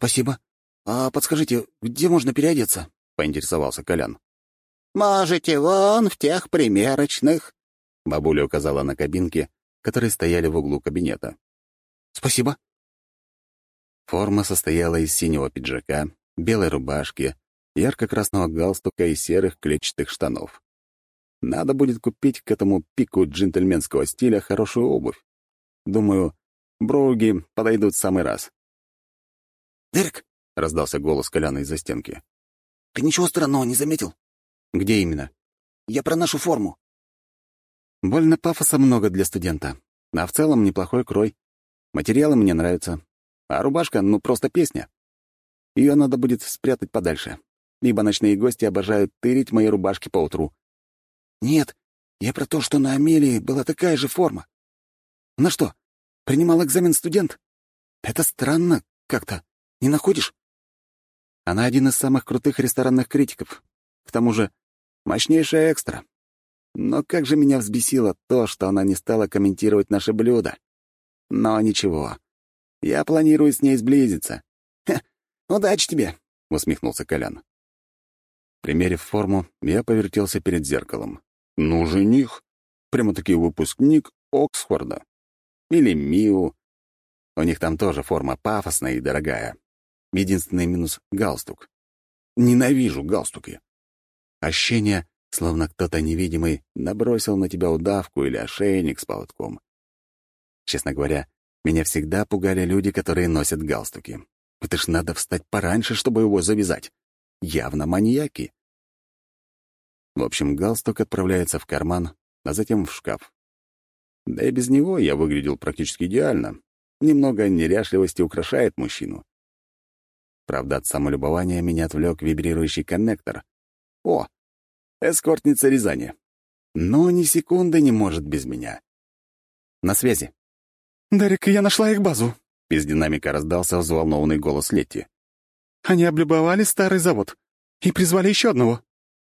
«Спасибо. А подскажите, где можно переодеться?» — поинтересовался Колян. «Можете вон в тех примерочных», — бабуля указала на кабинки, которые стояли в углу кабинета. «Спасибо». Форма состояла из синего пиджака, белой рубашки, ярко-красного галстука и серых клетчатых штанов. Надо будет купить к этому пику джентльменского стиля хорошую обувь. Думаю, броуги подойдут в самый раз. «Дерек!» — раздался голос Коляна из-за стенки. «Ты ничего странного не заметил?» «Где именно?» «Я про нашу форму». «Больно пафоса много для студента. А в целом неплохой крой. Материалы мне нравятся. А рубашка — ну просто песня. Ее надо будет спрятать подальше. Ибо ночные гости обожают тырить мои рубашки по утру. «Нет, я про то, что на Амелии была такая же форма. На что, принимал экзамен студент? Это странно как-то. Не находишь?» Она один из самых крутых ресторанных критиков. К тому же, мощнейшая экстра. Но как же меня взбесило то, что она не стала комментировать наши блюда. Но ничего. Я планирую с ней сблизиться. «Ха, удачи тебе!» — усмехнулся Колян. Примерив форму, я повертелся перед зеркалом. Ну, жених. Прямо-таки выпускник Оксфорда. Или МИУ. У них там тоже форма пафосная и дорогая. Единственный минус — галстук. Ненавижу галстуки. Ощущение, словно кто-то невидимый набросил на тебя удавку или ошейник с поводком. Честно говоря, меня всегда пугали люди, которые носят галстуки. Это ж надо встать пораньше, чтобы его завязать. Явно маньяки. В общем, галстук отправляется в карман, а затем в шкаф. Да и без него я выглядел практически идеально. Немного неряшливости украшает мужчину. Правда, от самолюбования меня отвлек вибрирующий коннектор. О, эскортница Рязани. Но ни секунды не может без меня. На связи. «Дарик, я нашла их базу», — из динамика раздался взволнованный голос Летти. «Они облюбовали старый завод и призвали еще одного».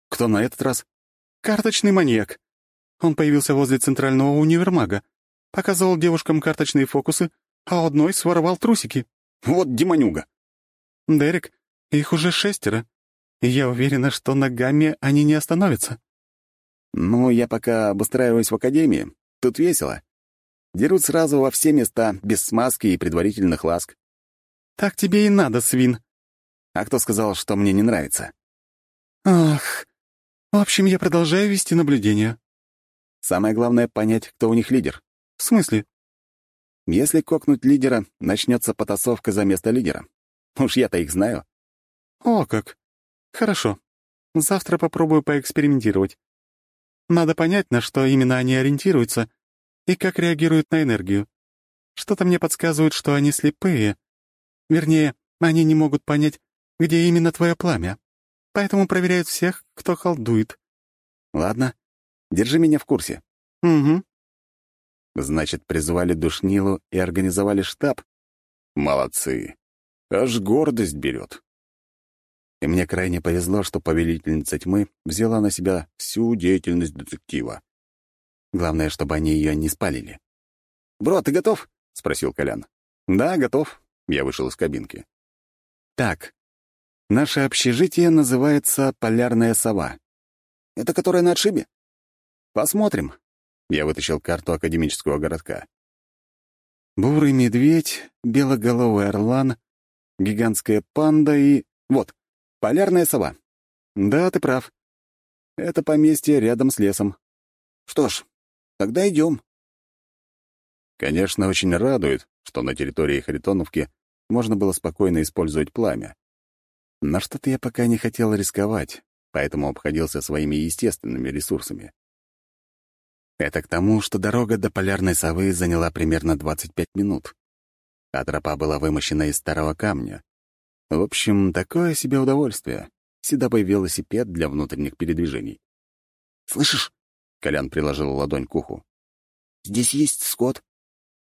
«Кто на этот раз?» «Карточный маньяк. Он появился возле центрального универмага, показывал девушкам карточные фокусы, а одной своровал трусики». «Вот демонюга!» «Дерек, их уже шестеро, и я уверена, что ногами они не остановятся». «Ну, я пока обустраиваюсь в академии. Тут весело. Дерут сразу во все места, без смазки и предварительных ласк». «Так тебе и надо, свин». «А кто сказал, что мне не нравится?» «Ах, в общем, я продолжаю вести наблюдение. Самое главное — понять, кто у них лидер. В смысле? Если кокнуть лидера, начнется потасовка за место лидера. Уж я-то их знаю. О, как. Хорошо. Завтра попробую поэкспериментировать. Надо понять, на что именно они ориентируются и как реагируют на энергию. Что-то мне подсказывает, что они слепые. Вернее, они не могут понять, где именно твое пламя поэтому проверяют всех, кто колдует». «Ладно, держи меня в курсе». «Угу». «Значит, призвали душнилу и организовали штаб? Молодцы. Аж гордость берет. И мне крайне повезло, что повелительница тьмы взяла на себя всю деятельность детектива. Главное, чтобы они ее не спалили. «Бро, ты готов?» — спросил Колян. «Да, готов». Я вышел из кабинки. «Так, Наше общежитие называется «Полярная сова». Это которая на отшибе? Посмотрим. Я вытащил карту академического городка. Бурый медведь, белоголовый орлан, гигантская панда и... Вот, полярная сова. Да, ты прав. Это поместье рядом с лесом. Что ж, тогда идем. Конечно, очень радует, что на территории Харитоновки можно было спокойно использовать пламя. Но что-то я пока не хотел рисковать, поэтому обходился своими естественными ресурсами. Это к тому, что дорога до полярной совы заняла примерно 25 минут, а тропа была вымощена из старого камня. В общем, такое себе удовольствие. Седобой велосипед для внутренних передвижений. «Слышишь?» — Колян приложил ладонь к уху. «Здесь есть скот?»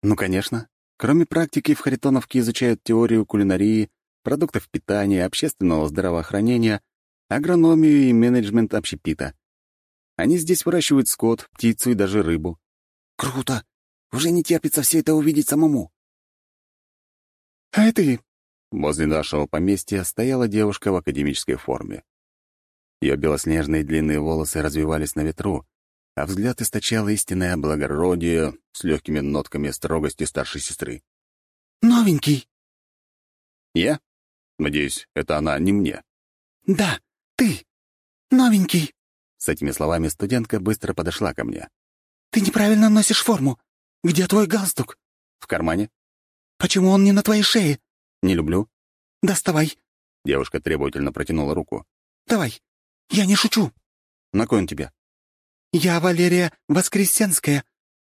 «Ну, конечно. Кроме практики, в Харитоновке изучают теорию кулинарии, продуктов питания, общественного здравоохранения, агрономию и менеджмент общепита. Они здесь выращивают скот, птицу и даже рыбу. Круто! Уже не терпится все это увидеть самому. А ты? возле нашего поместья стояла девушка в академической форме. Ее белоснежные длинные волосы развивались на ветру, а взгляд источал истинное благородие с легкими нотками строгости старшей сестры. «Новенький!» «Я? Надеюсь, это она не мне». «Да, ты! Новенький!» С этими словами студентка быстро подошла ко мне. «Ты неправильно носишь форму. Где твой галстук?» «В кармане?» «Почему он не на твоей шее?» «Не люблю». «Доставай». Девушка требовательно протянула руку. «Давай. Я не шучу». «На кой он тебе?» «Я Валерия Воскресенская,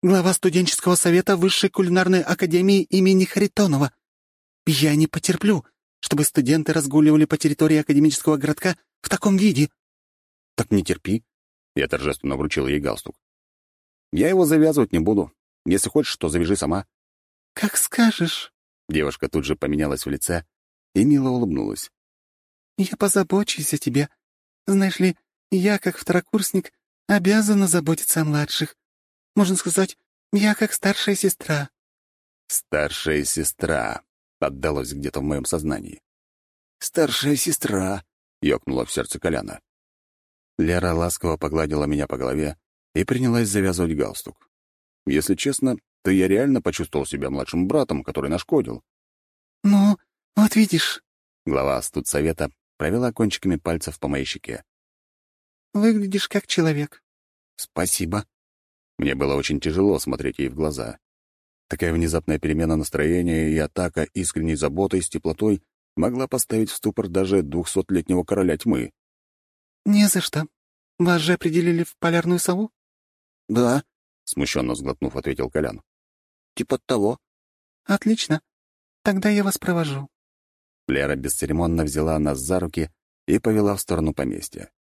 глава студенческого совета Высшей кулинарной академии имени Харитонова. Я не потерплю, чтобы студенты разгуливали по территории академического городка в таком виде». «Так не терпи». Я торжественно вручил ей галстук. «Я его завязывать не буду. Если хочешь, то завяжи сама». «Как скажешь». Девушка тут же поменялась в лице и мило улыбнулась. «Я позабочусь о тебе. Знаешь ли, я, как второкурсник, обязана заботиться о младших. Можно сказать, я как старшая сестра». «Старшая сестра», — отдалось где-то в моем сознании. «Старшая сестра», — ёкнула в сердце Коляна. Лера ласково погладила меня по голове и принялась завязывать галстук. Если честно, то я реально почувствовал себя младшим братом, который нашкодил. «Ну, вот видишь», — глава студсовета провела кончиками пальцев по моей щеке. «Выглядишь как человек». «Спасибо». Мне было очень тяжело смотреть ей в глаза. Такая внезапная перемена настроения и атака искренней заботой с теплотой могла поставить в ступор даже двухсотлетнего короля тьмы. «Не за что. Вас же определили в полярную сову?» «Да», — смущенно сглотнув, ответил Колян. «Типа того». «Отлично. Тогда я вас провожу». Лера бесцеремонно взяла нас за руки и повела в сторону поместья.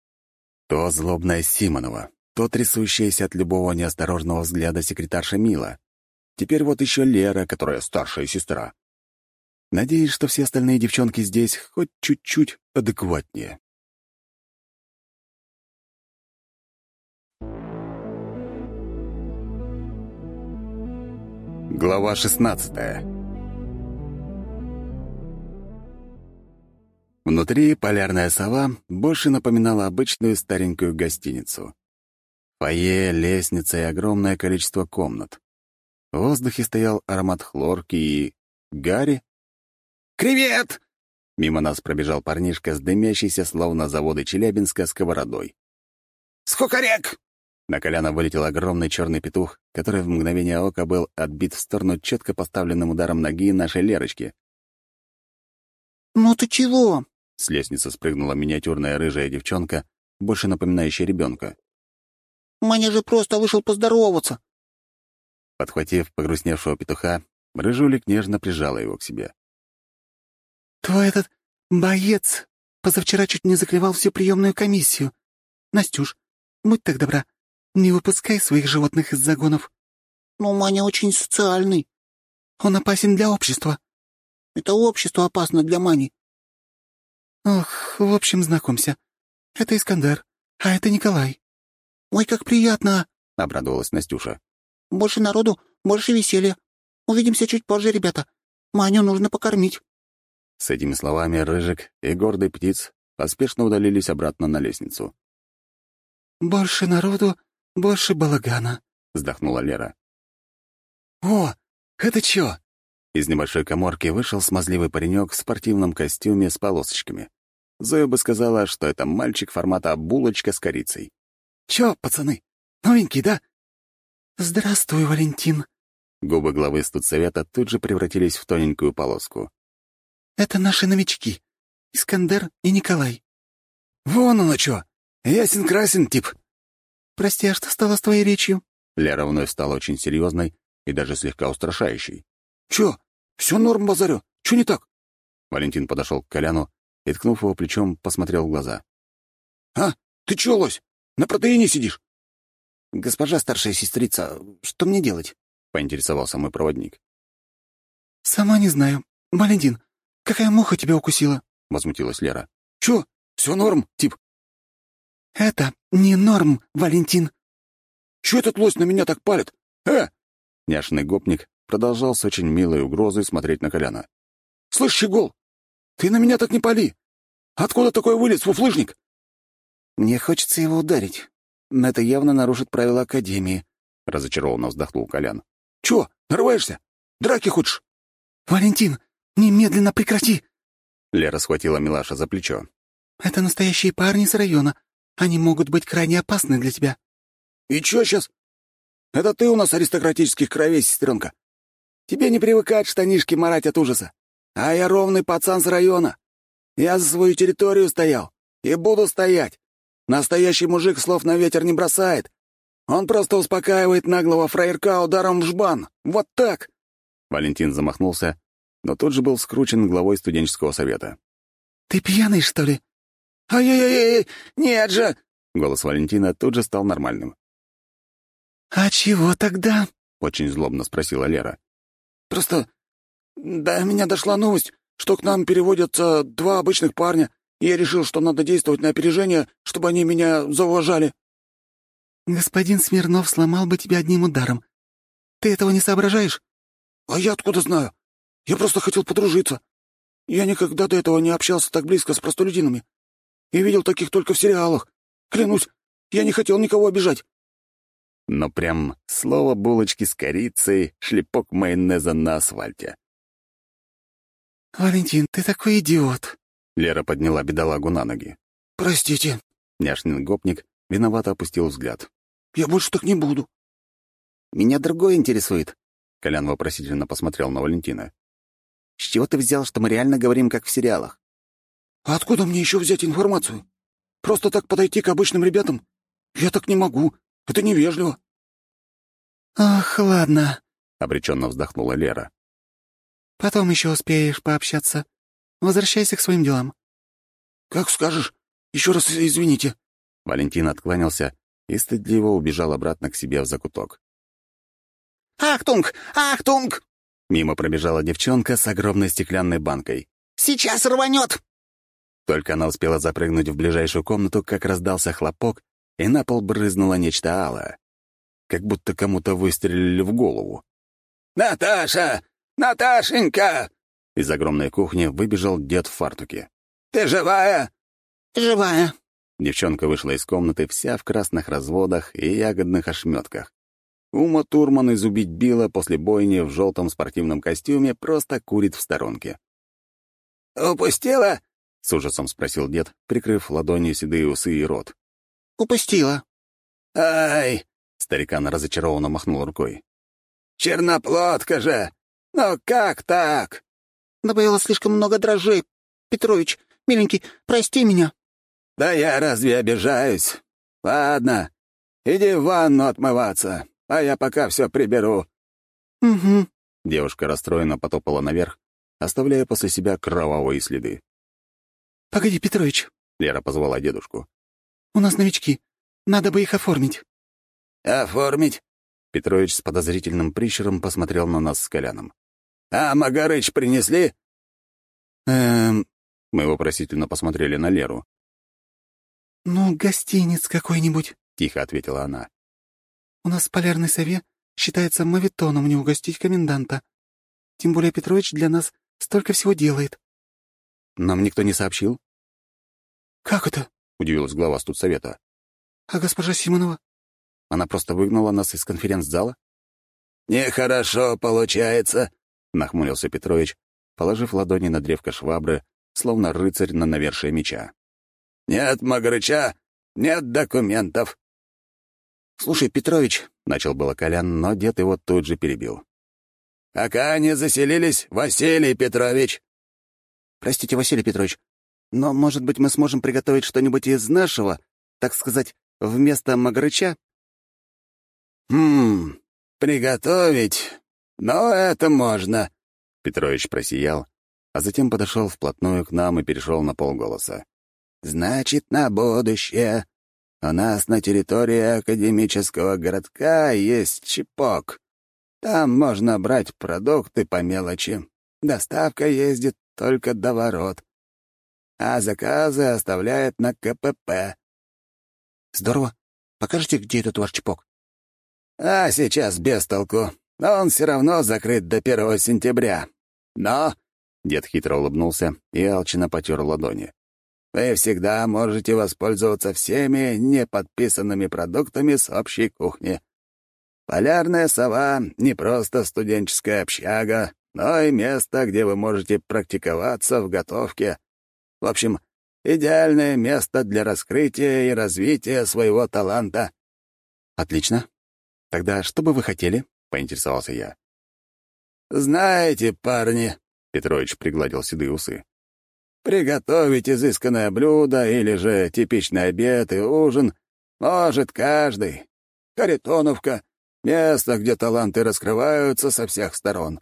То злобная Симонова, то трясущаяся от любого неосторожного взгляда секретарша Мила. Теперь вот еще Лера, которая старшая сестра. Надеюсь, что все остальные девчонки здесь хоть чуть-чуть адекватнее. Глава 16 Внутри полярная сова больше напоминала обычную старенькую гостиницу. Фойе, лестница и огромное количество комнат. В воздухе стоял аромат хлорки и... гари. «Кревет!» Мимо нас пробежал парнишка с дымящейся, словно заводы Челябинска, сковородой. «Скукарек!» На Коляна вылетел огромный черный петух, который в мгновение ока был отбит в сторону четко поставленным ударом ноги нашей Лерочки. «Ну ты чего?» С лестницы спрыгнула миниатюрная рыжая девчонка, больше напоминающая ребенка. «Маня же просто вышел поздороваться». Подхватив погрустневшего петуха, рыжулик нежно прижала его к себе. «Твой этот боец позавчера чуть не заклевал всю приемную комиссию. Настюш, будь так добра, не выпускай своих животных из загонов. Но Маня очень социальный. Он опасен для общества. Это общество опасно для Мани. Ох, в общем, знакомься. Это Искандер, а это Николай. Ой, как приятно, — обрадовалась Настюша. Больше народу, больше веселья. Увидимся чуть позже, ребята. Маню нужно покормить. С этими словами Рыжик и гордый птиц поспешно удалились обратно на лестницу. «Больше народу, больше балагана», — вздохнула Лера. «О, это чё?» Из небольшой коморки вышел смазливый паренек в спортивном костюме с полосочками. Зоя бы сказала, что это мальчик формата булочка с корицей. «Чё, пацаны, новенький, да?» «Здравствуй, Валентин». Губы главы студсовета тут же превратились в тоненькую полоску. «Это наши новички. Искандер и Николай». «Вон оно чё! Ясен-красен тип!» «Прости, а что стало с твоей речью?» Лера вновь стала очень серьезной и даже слегка устрашающей. «Чё? Все норм, базарю. Чё не так?» Валентин подошел к Коляну и, ткнув его плечом, посмотрел в глаза. «А, ты чё, лось? На протеине сидишь?» «Госпожа старшая сестрица, что мне делать?» — поинтересовался мой проводник. «Сама не знаю. Валентин, какая муха тебя укусила?» — возмутилась Лера. «Чё? Все норм, тип?» «Это не норм, Валентин». «Чё этот лось на меня так палит? Э!» Няшный гопник продолжал с очень милой угрозой смотреть на Коляна. «Слышь, Щегол, Ты на меня так не пали! Откуда такой вылез, фуфлыжник?» «Мне хочется его ударить. Но это явно нарушит правила Академии», — разочарованно вздохнул Колян. «Чё, нарываешься? Драки хочешь?» «Валентин, немедленно прекрати!» Лера схватила Милаша за плечо. «Это настоящие парни с района. Они могут быть крайне опасны для тебя». «И чё сейчас? Это ты у нас аристократических кровей, сестренка. Тебе не привыкать штанишки марать от ужаса. А я ровный пацан с района. Я за свою территорию стоял. И буду стоять. Настоящий мужик слов на ветер не бросает. Он просто успокаивает наглого фраерка ударом в жбан. Вот так!» Валентин замахнулся, но тут же был скручен главой студенческого совета. «Ты пьяный, что ли?» «Ай-яй-яй! Нет же!» Голос Валентина тут же стал нормальным. «А чего тогда?» — очень злобно спросила Лера. «Просто до меня дошла новость, что к нам переводятся два обычных парня, и я решил, что надо действовать на опережение, чтобы они меня зауважали». «Господин Смирнов сломал бы тебя одним ударом. Ты этого не соображаешь?» «А я откуда знаю? Я просто хотел подружиться. Я никогда до этого не общался так близко с простолюдинами. Я видел таких только в сериалах. Клянусь, я не хотел никого обижать». Но прям слово булочки с корицей, шлепок майонеза на асфальте. «Валентин, ты такой идиот!» Лера подняла бедолагу на ноги. «Простите». Няшный гопник виновато опустил взгляд. «Я больше так не буду». «Меня другое интересует», — Колян вопросительно посмотрел на Валентина. «С чего ты взял, что мы реально говорим, как в сериалах?» «А откуда мне еще взять информацию? Просто так подойти к обычным ребятам? Я так не могу. Это невежливо». «Ах, ладно», — обреченно вздохнула Лера. Потом еще успеешь пообщаться. Возвращайся к своим делам». «Как скажешь. Еще раз извините». Валентин откланялся и стыдливо убежал обратно к себе в закуток. «Ахтунг! Ахтунг!» Мимо пробежала девчонка с огромной стеклянной банкой. «Сейчас рванет!» Только она успела запрыгнуть в ближайшую комнату, как раздался хлопок, и на пол брызнуло нечто алое. Как будто кому-то выстрелили в голову. «Наташа! «Наташенька!» Из огромной кухни выбежал дед в фартуке. «Ты живая?» «Живая». Девчонка вышла из комнаты вся в красных разводах и ягодных ошметках. Ума Турман из «Убить Билла» после бойни в желтом спортивном костюме просто курит в сторонке. «Упустила?» — с ужасом спросил дед, прикрыв ладонью седые усы и рот. «Упустила». «Ай!» — старикан разочарованно махнул рукой. «Черноплодка же! «Но как так?» «Добавила слишком много дрожжей. Петрович, миленький, прости меня». «Да я разве обижаюсь? Ладно, иди в ванну отмываться, а я пока все приберу». «Угу». Девушка расстроенно потопала наверх, оставляя после себя кровавые следы. «Погоди, Петрович», — Лера позвала дедушку. «У нас новички. Надо бы их оформить». «Оформить?» Петрович с подозрительным прищуром посмотрел на нас с Коляном. «А Магарыч принесли?» «Эм...» Мы вопросительно посмотрели на Леру. «Ну, гостиниц какой-нибудь», — тихо ответила она. «У нас в полярной сове считается мавитоном не угостить коменданта. Тем более Петрович для нас столько всего делает». «Нам никто не сообщил?» «Как это?» — удивилась глава студсовета. «А госпожа Симонова?» Она просто выгнала нас из конференц-зала?» «Нехорошо получается», — нахмурился Петрович, положив ладони на древко швабры, словно рыцарь на навершие меча. «Нет Магарыча, нет документов». «Слушай, Петрович», — начал было Колян, но дед его тут же перебил. «Пока не заселились, Василий Петрович». «Простите, Василий Петрович, но, может быть, мы сможем приготовить что-нибудь из нашего, так сказать, вместо Магарыча?» «Хм, приготовить? Но это можно». Петрович просиял, а затем подошел вплотную к нам и перешел на полголоса. «Значит, на будущее. У нас на территории академического городка есть чипок. Там можно брать продукты по мелочи. Доставка ездит только до ворот. А заказы оставляет на КПП». «Здорово. Покажите, где этот ваш чипок?» А сейчас без толку. Он все равно закрыт до первого сентября. Но Дед хитро улыбнулся и алчно потер ладони. «Вы всегда можете воспользоваться всеми неподписанными продуктами с общей кухни. Полярная сова — не просто студенческая общага, но и место, где вы можете практиковаться в готовке. В общем, идеальное место для раскрытия и развития своего таланта». «Отлично. Тогда что бы вы хотели?» — поинтересовался я. «Знаете, парни», — Петрович пригладил седые усы, «приготовить изысканное блюдо или же типичный обед и ужин может каждый. Харитоновка — место, где таланты раскрываются со всех сторон.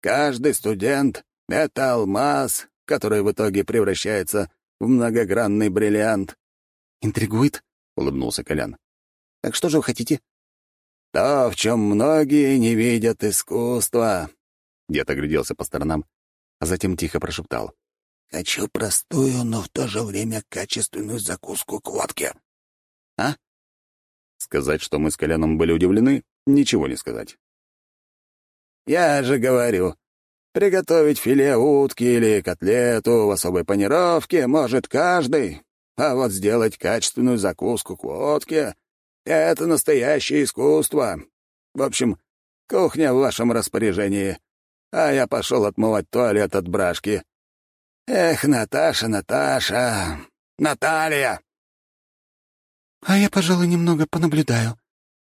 Каждый студент — это алмаз, который в итоге превращается в многогранный бриллиант». «Интригует?» — улыбнулся Колян. «Так что же вы хотите?» «То, в чем многие не видят искусства». Дед огляделся по сторонам, а затем тихо прошептал. «Хочу простую, но в то же время качественную закуску к водке». «А?» Сказать, что мы с Коляном были удивлены, ничего не сказать. «Я же говорю, приготовить филе утки или котлету в особой панировке может каждый, а вот сделать качественную закуску к водке это настоящее искусство. В общем, кухня в вашем распоряжении, а я пошел отмывать туалет от брашки. Эх, Наташа, Наташа, Наталья!» «А я, пожалуй, немного понаблюдаю».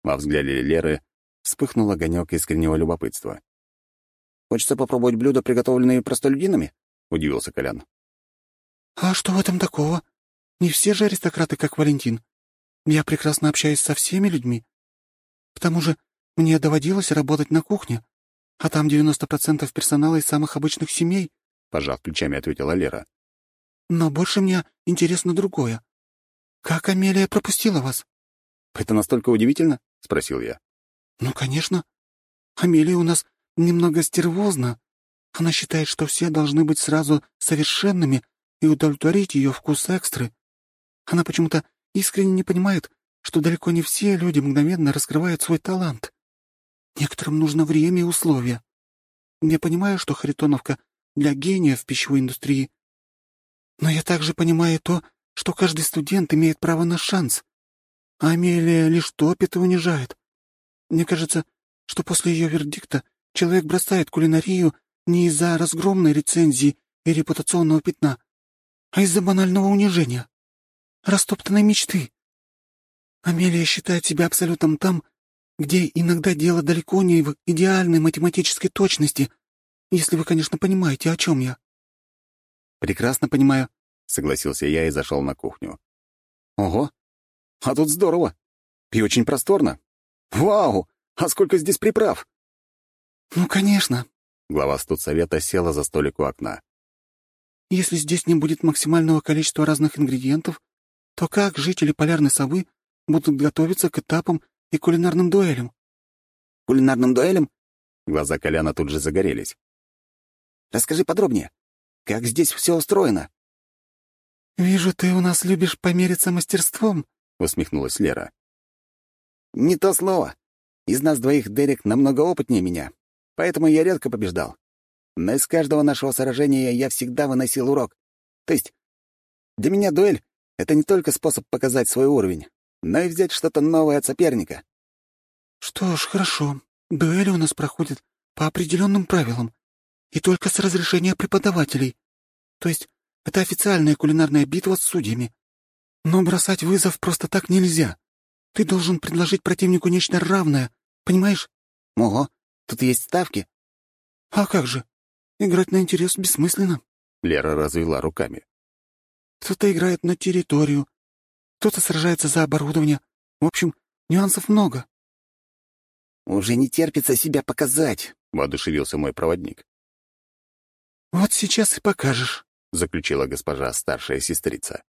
Во взгляде Леры вспыхнул огонек искреннего любопытства. «Хочется попробовать блюда, приготовленные простолюдинами?» — удивился Колян. «А что в этом такого? Не все же аристократы, как Валентин. Я прекрасно общаюсь со всеми людьми. К тому же мне доводилось работать на кухне, а там 90% персонала из самых обычных семей», — пожав плечами, ответила Лера. «Но больше мне интересно другое. Как Амелия пропустила вас?» «Это настолько удивительно?» — спросил я. «Ну, конечно. Амелия у нас немного стервозна. Она считает, что все должны быть сразу совершенными и удовлетворить ее вкус экстры. Она почему-то искренне не понимает, что далеко не все люди мгновенно раскрывают свой талант. Некоторым нужно время и условия. Я понимаю, что Харитоновка для гения в пищевой индустрии. Но я также понимаю то, что каждый студент имеет право на шанс. А Амелия лишь топит и унижает. Мне кажется, что после ее вердикта человек бросает кулинарию не из-за разгромной рецензии и репутационного пятна, а из-за банального унижения растоптанной мечты. Амелия считает себя абсолютом там, где иногда дело далеко не в идеальной математической точности, если вы, конечно, понимаете, о чем я. «Прекрасно понимаю», — согласился я и зашел на кухню. «Ого! А тут здорово! И очень просторно! Вау! А сколько здесь приправ!» «Ну, конечно!» — глава студсовета села за столик у окна. «Если здесь не будет максимального количества разных ингредиентов, то как жители Полярной Совы будут готовиться к этапам и кулинарным дуэлям? Кулинарным дуэлям? Глаза Коляна тут же загорелись. Расскажи подробнее. Как здесь все устроено? «Вижу, ты у нас любишь помериться мастерством», — усмехнулась Лера. «Не то слово. Из нас двоих Дерек намного опытнее меня, поэтому я редко побеждал. Но из каждого нашего сражения я всегда выносил урок. То есть для меня дуэль это не только способ показать свой уровень, но и взять что-то новое от соперника. «Что ж, хорошо. Дуэли у нас проходят по определенным правилам и только с разрешения преподавателей. То есть это официальная кулинарная битва с судьями. Но бросать вызов просто так нельзя. Ты должен предложить противнику нечто равное, понимаешь?» «Ого, тут есть ставки?» «А как же? Играть на интерес бессмысленно». Лера развела руками. Кто-то играет на территорию, кто-то сражается за оборудование. В общем, нюансов много. «Уже не терпится себя показать», — воодушевился мой проводник. «Вот сейчас и покажешь», — заключила госпожа старшая сестрица.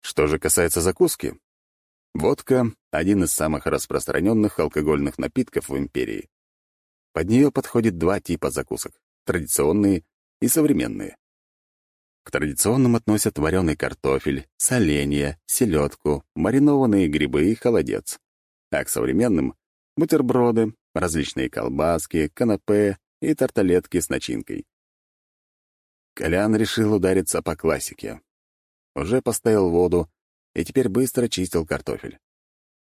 Что же касается закуски, водка — один из самых распространенных алкогольных напитков в империи. Под нее подходит два типа закусок — традиционные и современные. К традиционным относят вареный картофель, соленья, селедку, маринованные грибы и холодец. А к современным — бутерброды, различные колбаски, канапе и тарталетки с начинкой. Колян решил удариться по классике. Уже поставил воду и теперь быстро чистил картофель.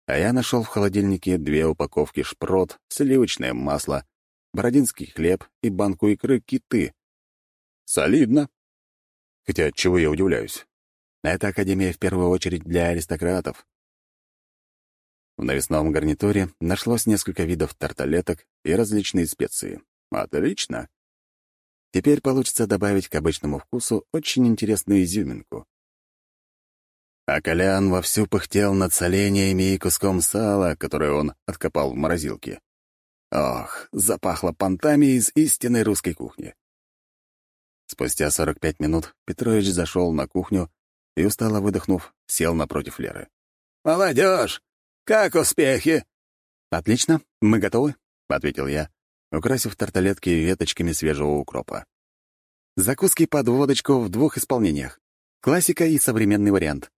А я нашел в холодильнике две упаковки шпрот, сливочное масло, бородинский хлеб и банку икры киты. Солидно. Хотя, чего я удивляюсь? Это академия в первую очередь для аристократов. В навесном гарнитуре нашлось несколько видов тарталеток и различные специи. Отлично. Теперь получится добавить к обычному вкусу очень интересную изюминку. А Колян вовсю пыхтел над соленьями и куском сала, которое он откопал в морозилке. Ох, запахло понтами из истинной русской кухни. Спустя 45 минут Петрович зашел на кухню и, устало выдохнув, сел напротив Леры. «Молодежь! Как успехи?» «Отлично, мы готовы», — ответил я, украсив тарталетки веточками свежего укропа. Закуски под водочку в двух исполнениях. Классика и современный вариант.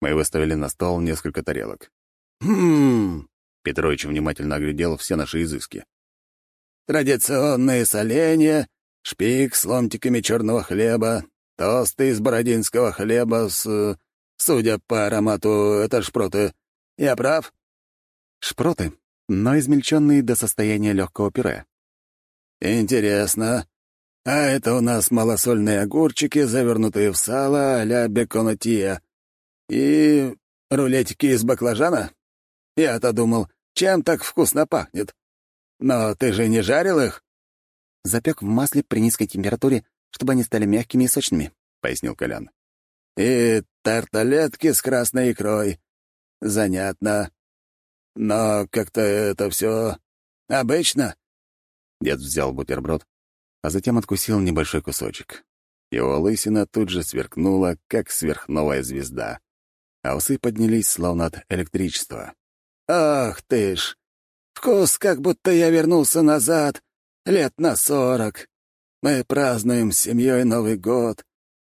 Мы выставили на стол несколько тарелок. «Хм...» — Петрович внимательно оглядел все наши изыски. «Традиционные соленья, шпик с ломтиками черного хлеба, тосты из бородинского хлеба с... Судя по аромату, это шпроты. Я прав?» «Шпроты, но измельченные до состояния легкого пюре». «Интересно. А это у нас малосольные огурчики, завернутые в сало а-ля беконатия. И рулетики из баклажана? Я-то думал, чем так вкусно пахнет. Но ты же не жарил их?» «Запек в масле при низкой температуре, чтобы они стали мягкими и сочными», — пояснил Колян. «И тарталетки с красной икрой. Занятно. Но как-то это все обычно». Дед взял бутерброд, а затем откусил небольшой кусочек. Его лысина тут же сверкнула, как сверхновая звезда, а усы поднялись, словно от электричества. «Ах ты ж! Вкус, как будто я вернулся назад, лет на сорок. Мы празднуем с семьей Новый год,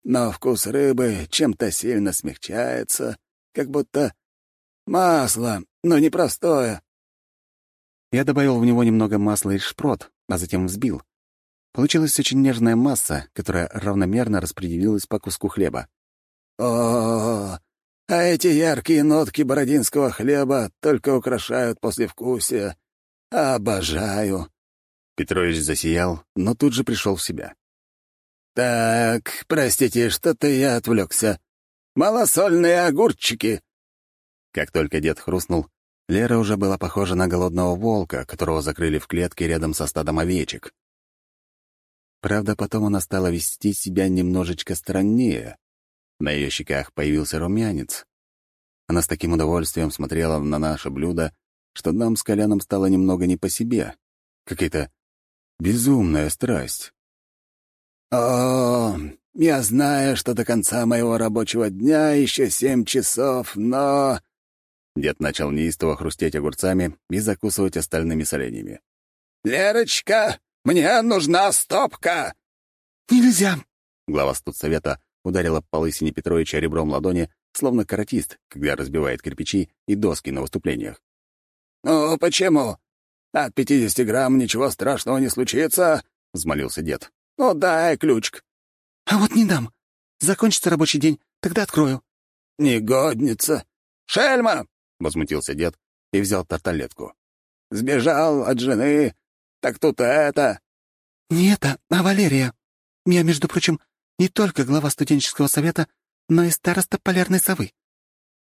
но вкус рыбы чем-то сильно смягчается, как будто масло, но не простое. Я добавил в него немного масла и шпрот, а затем взбил. Получилась очень нежная масса, которая равномерно распределилась по куску хлеба. О, а эти яркие нотки бородинского хлеба только украшают послевкусие. Обожаю. Петрович засиял, но тут же пришел в себя. «Так, простите, что-то я отвлекся. Малосольные огурчики!» Как только дед хрустнул, Лера уже была похожа на голодного волка, которого закрыли в клетке рядом со стадом овечек. Правда, потом она стала вести себя немножечко страннее. На ее щеках появился румянец. Она с таким удовольствием смотрела на наше блюдо, что нам с Коляном стало немного не по себе. Какая-то безумная страсть. «О, я знаю, что до конца моего рабочего дня еще семь часов, но...» Дед начал неистово хрустеть огурцами и закусывать остальными соленьями. «Лерочка, мне нужна стопка!» «Нельзя!» Глава студсовета ударила по лысине Петровича ребром ладони, словно каратист, когда разбивает кирпичи и доски на выступлениях. «Ну, почему? От пятидесяти грамм ничего страшного не случится?» — взмолился дед. «Ну, дай ключик». «А вот не дам. Закончится рабочий день, тогда открою». «Негодница! Шельма!» — возмутился дед и взял тарталетку. «Сбежал от жены. Так тут это...» «Не это, а Валерия. Я, между прочим, не только глава студенческого совета, но и староста полярной совы.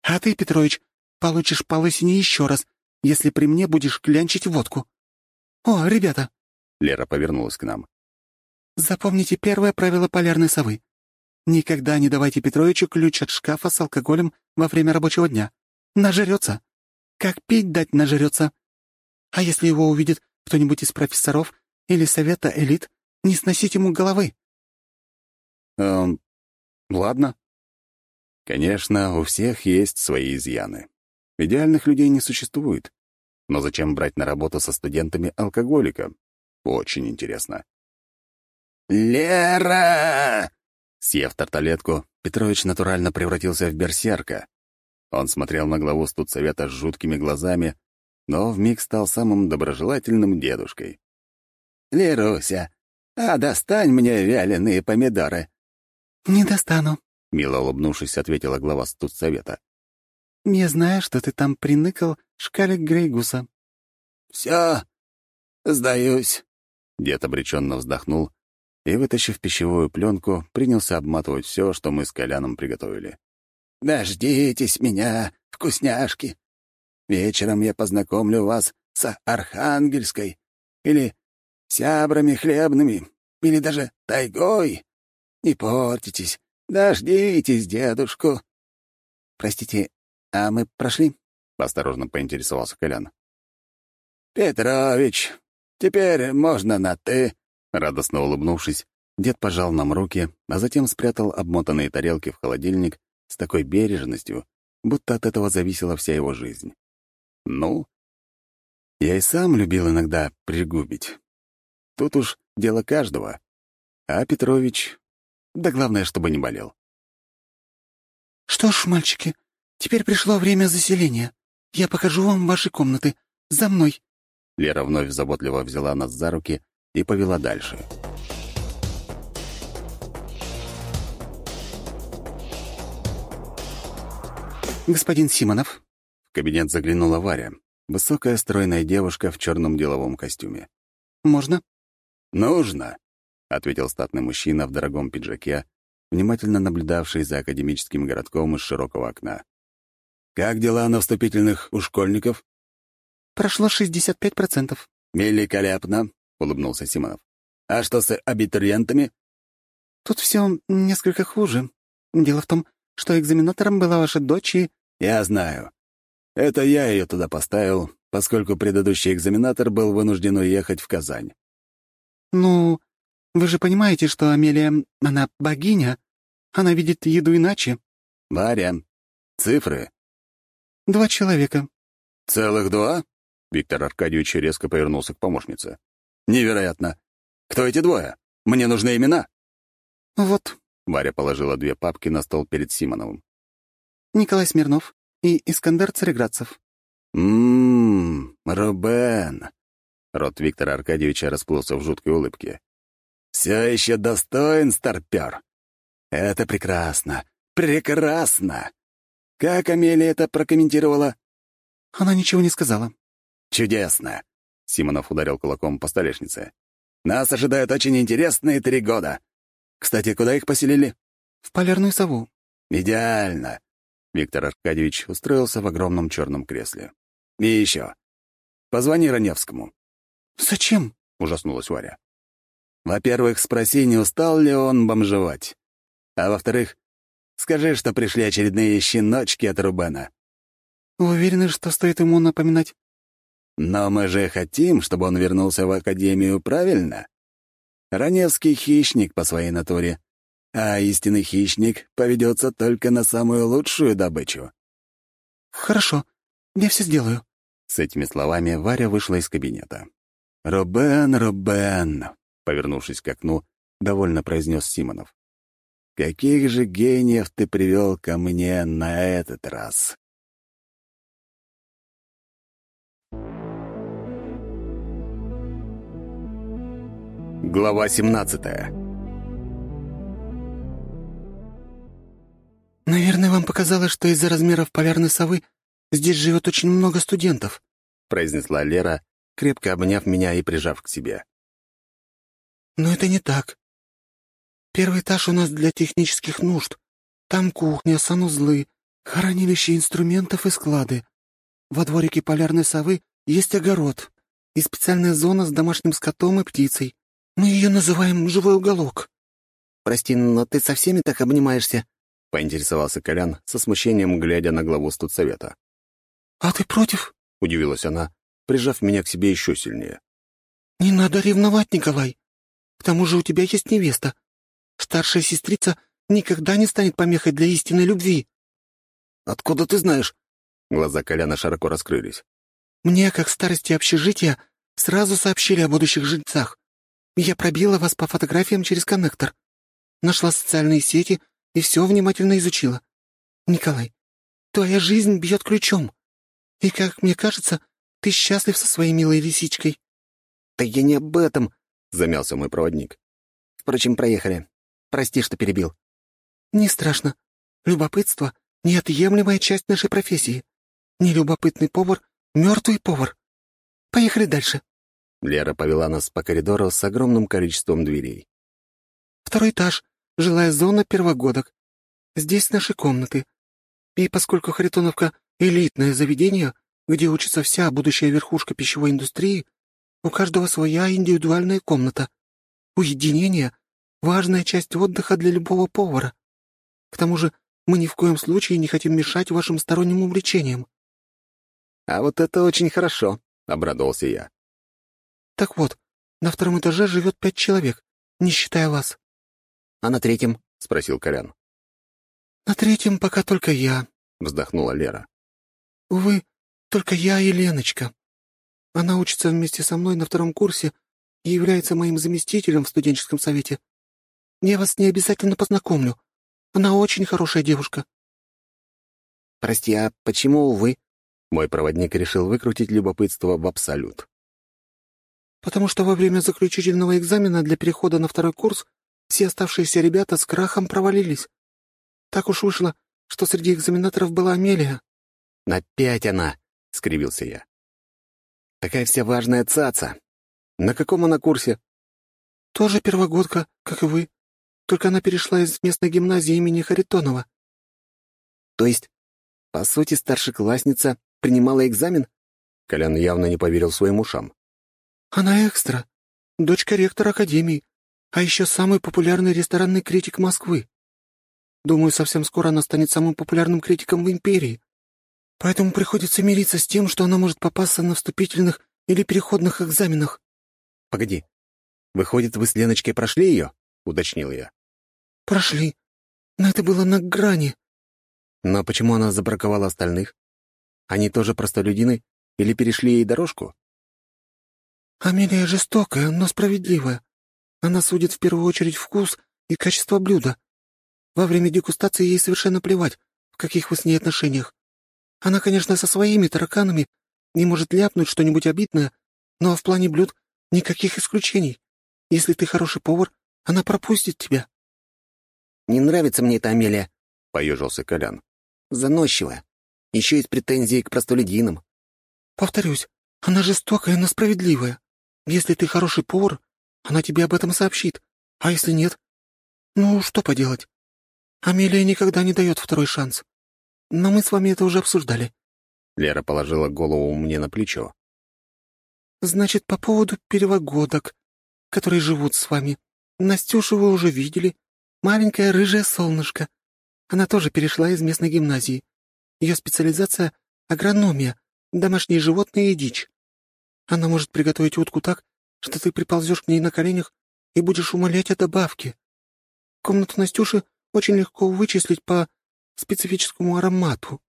А ты, Петрович, получишь по лысине еще раз, если при мне будешь клянчить водку. О, ребята!» Лера повернулась к нам. Запомните первое правило полярной совы. Никогда не давайте Петровичу ключ от шкафа с алкоголем во время рабочего дня. Нажрется. Как пить дать нажрется. А если его увидит кто-нибудь из профессоров или совета элит, не сносить ему головы. Эм, ладно. Конечно, у всех есть свои изъяны. Идеальных людей не существует. Но зачем брать на работу со студентами алкоголика? Очень интересно. «Лера!» Съев тарталетку, Петрович натурально превратился в берсерка. Он смотрел на главу студсовета с жуткими глазами, но вмиг стал самым доброжелательным дедушкой. «Леруся, А достань мне вяленые помидоры». «Не достану», — мило улыбнувшись, ответила глава студсовета. «Я знаю, что ты там приныкал шкалик Грейгуса». «Все, сдаюсь». Дед обреченно вздохнул и, вытащив пищевую пленку, принялся обматывать все, что мы с Коляном приготовили. «Дождитесь меня, вкусняшки. Вечером я познакомлю вас с Архангельской или сябрами хлебными, или даже тайгой. Не портитесь, дождитесь дедушку». «Простите, а мы прошли?» — осторожно поинтересовался Колян. «Петрович, теперь можно на «ты», Радостно улыбнувшись, дед пожал нам руки, а затем спрятал обмотанные тарелки в холодильник с такой бережностью, будто от этого зависела вся его жизнь. Ну, я и сам любил иногда пригубить. Тут уж дело каждого. А Петрович... Да главное, чтобы не болел. «Что ж, мальчики, теперь пришло время заселения. Я покажу вам ваши комнаты. За мной!» Лера вновь заботливо взяла нас за руки и повела дальше. «Господин Симонов», — в кабинет заглянула Варя, высокая стройная девушка в черном деловом костюме. «Можно?» «Нужно», — ответил статный мужчина в дорогом пиджаке, внимательно наблюдавший за академическим городком из широкого окна. «Как дела на вступительных у школьников?» «Прошло 65%. «Великолепно. — улыбнулся Симонов. «А что с абитуриентами?» «Тут все несколько хуже. Дело в том, что экзаменатором была ваша дочь и...» «Я знаю. Это я ее туда поставил, поскольку предыдущий экзаменатор был вынужден уехать в Казань». «Ну, вы же понимаете, что Амелия, она богиня. Она видит еду иначе». «Варя, цифры?» «Два человека». «Целых два?» Виктор Аркадьевич резко повернулся к помощнице. Невероятно. Кто эти двое? Мне нужны имена. Вот. Варя положила две папки на стол перед Симоновым. Николай Смирнов и Искандер Цареградцев. Ммм, Рубен. Рот Виктора Аркадьевича расплылся в жуткой улыбке. Все еще достоин старпер. Это прекрасно. Прекрасно. Как Амелия это прокомментировала? Она ничего не сказала. Чудесно. Симонов ударил кулаком по столешнице. «Нас ожидают очень интересные три года. Кстати, куда их поселили?» «В полярную сову». «Идеально!» Виктор Аркадьевич устроился в огромном черном кресле. «И еще. Позвони Раневскому». «Зачем?» — ужаснулась Варя. «Во-первых, спроси, не устал ли он бомжевать. А во-вторых, скажи, что пришли очередные щеночки от Рубена». «Вы уверены, что стоит ему напоминать?» Но мы же хотим, чтобы он вернулся в Академию, правильно? Раневский хищник по своей натуре, а истинный хищник поведется только на самую лучшую добычу. «Хорошо, я все сделаю». С этими словами Варя вышла из кабинета. «Рубен, Рубен», — повернувшись к окну, довольно произнес Симонов. «Каких же гениев ты привел ко мне на этот раз?» Глава 17 «Наверное, вам показалось, что из-за размеров полярной совы здесь живет очень много студентов», произнесла Лера, крепко обняв меня и прижав к себе. «Но это не так. Первый этаж у нас для технических нужд. Там кухня, санузлы, хранилище инструментов и склады. Во дворике полярной совы есть огород и специальная зона с домашним скотом и птицей. Мы ее называем «живой уголок». «Прости, но ты со всеми так обнимаешься?» — поинтересовался Колян со смущением, глядя на главу студсовета. «А ты против?» — удивилась она, прижав меня к себе еще сильнее. «Не надо ревновать, Николай. К тому же у тебя есть невеста. Старшая сестрица никогда не станет помехой для истинной любви». «Откуда ты знаешь?» Глаза Коляна широко раскрылись. «Мне, как старости общежития, сразу сообщили о будущих жильцах. Я пробила вас по фотографиям через коннектор. Нашла социальные сети и все внимательно изучила. Николай, твоя жизнь бьет ключом. И, как мне кажется, ты счастлив со своей милой лисичкой». «Да я не об этом», — замялся мой проводник. Впрочем, проехали. Прости, что перебил». «Не страшно. Любопытство — неотъемлемая часть нашей профессии. Нелюбопытный повар — мертвый повар. Поехали дальше». Лера повела нас по коридору с огромным количеством дверей. «Второй этаж, жилая зона первогодок. Здесь наши комнаты. И поскольку Харитоновка — элитное заведение, где учится вся будущая верхушка пищевой индустрии, у каждого своя индивидуальная комната. Уединение — важная часть отдыха для любого повара. К тому же мы ни в коем случае не хотим мешать вашим сторонним увлечениям». «А вот это очень хорошо», — обрадовался я. «Так вот, на втором этаже живет пять человек, не считая вас». «А на третьем?» — спросил Колян. «На третьем пока только я», — вздохнула Лера. «Увы, только я и Леночка. Она учится вместе со мной на втором курсе и является моим заместителем в студенческом совете. Я вас не обязательно познакомлю. Она очень хорошая девушка». «Прости, а почему вы?» Мой проводник решил выкрутить любопытство в абсолют. «Потому что во время заключительного экзамена для перехода на второй курс все оставшиеся ребята с крахом провалились. Так уж вышло, что среди экзаменаторов была Амелия». «Опять она!» — скривился я. «Такая вся важная цаца. На каком она курсе?» «Тоже первогодка, как и вы. Только она перешла из местной гимназии имени Харитонова». «То есть, по сути, старшеклассница принимала экзамен?» Колян явно не поверил своим ушам. «Она экстра. Дочка ректора академии. А еще самый популярный ресторанный критик Москвы. Думаю, совсем скоро она станет самым популярным критиком в империи. Поэтому приходится мириться с тем, что она может попасться на вступительных или переходных экзаменах. «Погоди. Выходит, вы с Леночкой прошли ее?» — уточнил я. «Прошли. Но это было на грани». «Но почему она забраковала остальных? Они тоже простолюдины или перешли ей дорожку?» «Амелия жестокая, но справедливая. Она судит в первую очередь вкус и качество блюда. Во время дегустации ей совершенно плевать, в каких вы с ней отношениях. Она, конечно, со своими тараканами не может ляпнуть что-нибудь обидное, но в плане блюд никаких исключений. Если ты хороший повар, она пропустит тебя». «Не нравится мне эта Амелия», — поежился Колян. «Заносчивая. Еще есть претензии к простолюдинам». «Повторюсь, она жестокая, но справедливая. Если ты хороший повар, она тебе об этом сообщит. А если нет? Ну, что поделать? Амелия никогда не дает второй шанс. Но мы с вами это уже обсуждали». Лера положила голову мне на плечо. «Значит, по поводу первогодок, которые живут с вами. Настюшу вы уже видели. Маленькое рыжее солнышко. Она тоже перешла из местной гимназии. Ее специализация — агрономия, домашние животные и дичь. Она может приготовить утку так, что ты приползешь к ней на коленях и будешь умолять о добавке. Комнату Настюши очень легко вычислить по специфическому аромату.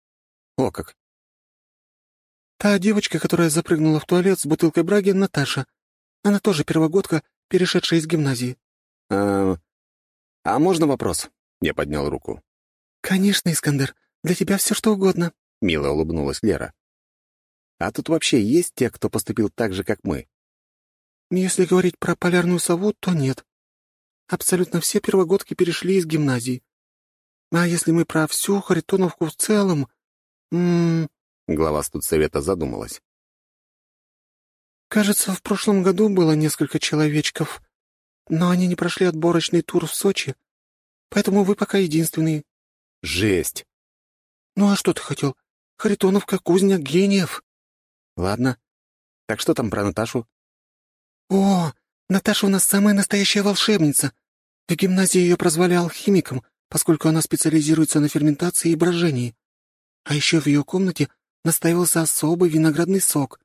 О как! Та девочка, которая запрыгнула в туалет с бутылкой браги, Наташа. Она тоже первогодка, перешедшая из гимназии. А, а можно вопрос? Я поднял руку. Конечно, Искандер, для тебя все что угодно. Мило улыбнулась Лера. А тут вообще есть те, кто поступил так же, как мы? Если говорить про полярную сову, то нет. Абсолютно все первогодки перешли из гимназии. А если мы про всю Харитоновку в целом... М -м, Глава студсовета задумалась. Кажется, в прошлом году было несколько человечков, но они не прошли отборочный тур в Сочи, поэтому вы пока единственные. Жесть! Ну а что ты хотел? Харитоновка — кузня гениев. Ладно. Так что там про Наташу? О, Наташа у нас самая настоящая волшебница. В гимназии ее прозвали алхимиком, поскольку она специализируется на ферментации и брожении. А еще в ее комнате настаивался особый виноградный сок.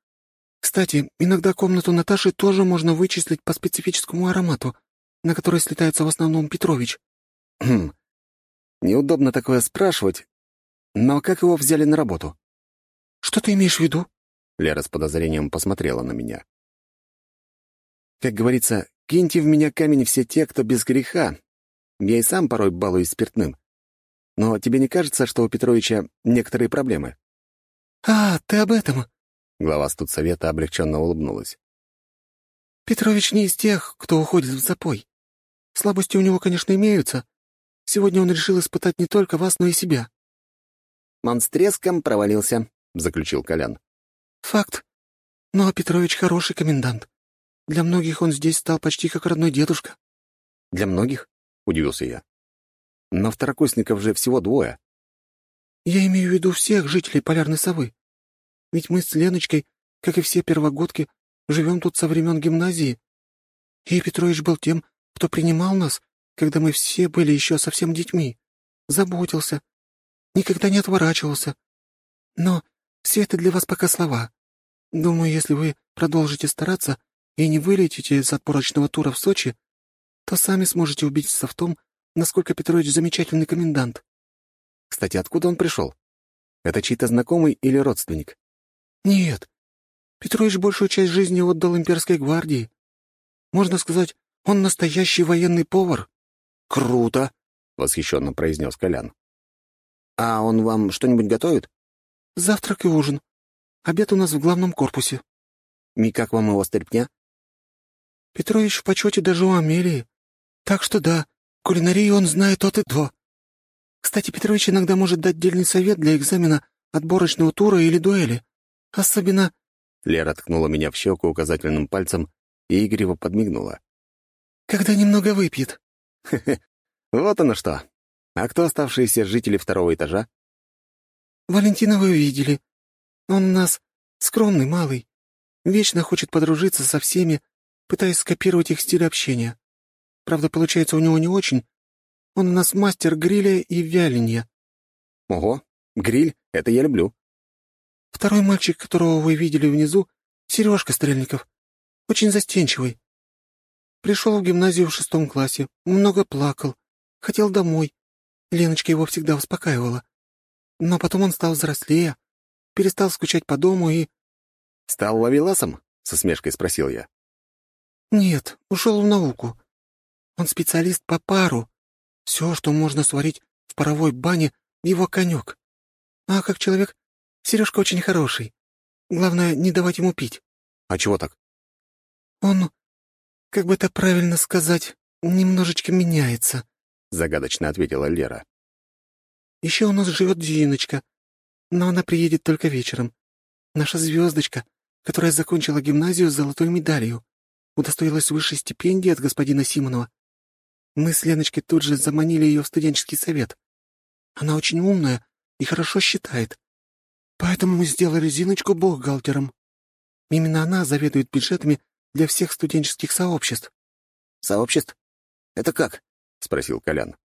Кстати, иногда комнату Наташи тоже можно вычислить по специфическому аромату, на который слетается в основном Петрович. Хм. Неудобно такое спрашивать, но как его взяли на работу? Что ты имеешь в виду? Лера с подозрением посмотрела на меня. Как говорится, киньте в меня камень все те, кто без греха, я и сам порой балуюсь спиртным. Но тебе не кажется, что у Петровича некоторые проблемы?» «А, ты об этом?» Глава студсовета облегченно улыбнулась. «Петрович не из тех, кто уходит в запой. Слабости у него, конечно, имеются. Сегодня он решил испытать не только вас, но и себя». «Он с треском провалился», — заключил Колян. «Факт. Но Петрович хороший комендант. Для многих он здесь стал почти как родной дедушка». «Для многих?» — удивился я. «Но второкурсников же всего двое». «Я имею в виду всех жителей Полярной Совы. Ведь мы с Леночкой, как и все первогодки, живем тут со времен гимназии. И Петрович был тем, кто принимал нас, когда мы все были еще совсем детьми, заботился, никогда не отворачивался. Но все это для вас пока слова. Думаю, если вы продолжите стараться и не вылетите из отборочного тура в Сочи, то сами сможете убедиться в том, насколько Петрович замечательный комендант. Кстати, откуда он пришел? Это чей-то знакомый или родственник? Нет. Петрович большую часть жизни отдал имперской гвардии. Можно сказать, он настоящий военный повар. Круто, восхищенно произнес Колян. А он вам что-нибудь готовит? Завтрак и ужин. Обед у нас в главном корпусе. И как вам его стряпня? Петрович в почете даже у Амелии. Так что да, кулинарию он знает от и до. Кстати, Петрович иногда может дать дельный совет для экзамена отборочного тура или дуэли. Особенно...» Лера ткнула меня в щеку указательным пальцем и игриво подмигнула. «Когда немного выпьет». «Хе-хе, вот оно что. А кто оставшиеся жители второго этажа?» «Валентина вы видели. Он у нас скромный, малый. Вечно хочет подружиться со всеми, пытаясь скопировать их стиль общения. Правда, получается у него не очень. Он у нас мастер гриля и вяленья». «Ого, гриль — это я люблю». «Второй мальчик, которого вы видели внизу, Сережка Стрельников. Очень застенчивый. Пришел в гимназию в шестом классе, много плакал, хотел домой. Леночка его всегда успокаивала. Но потом он стал взрослее, перестал скучать по дому и...» «Стал ловеласом?» — со смешкой спросил я. «Нет, ушел в науку. Он специалист по пару. Все, что можно сварить в паровой бане, его конек. А как человек, Сережка очень хороший. Главное, не давать ему пить». «А чего так?» «Он, как бы это правильно сказать, немножечко меняется», — загадочно ответила Лера. «Еще у нас живет Зиночка, но она приедет только вечером. Наша звездочка, которая закончила гимназию с золотой медалью, удостоилась высшей стипендии от господина Симонова. Мы с Леночкой тут же заманили ее в студенческий совет. Она очень умная и хорошо считает. Поэтому мы сделали Зиночку бухгалтером. Именно она заведует бюджетами для всех студенческих сообществ». «Сообществ? Это как?» — спросил Колян.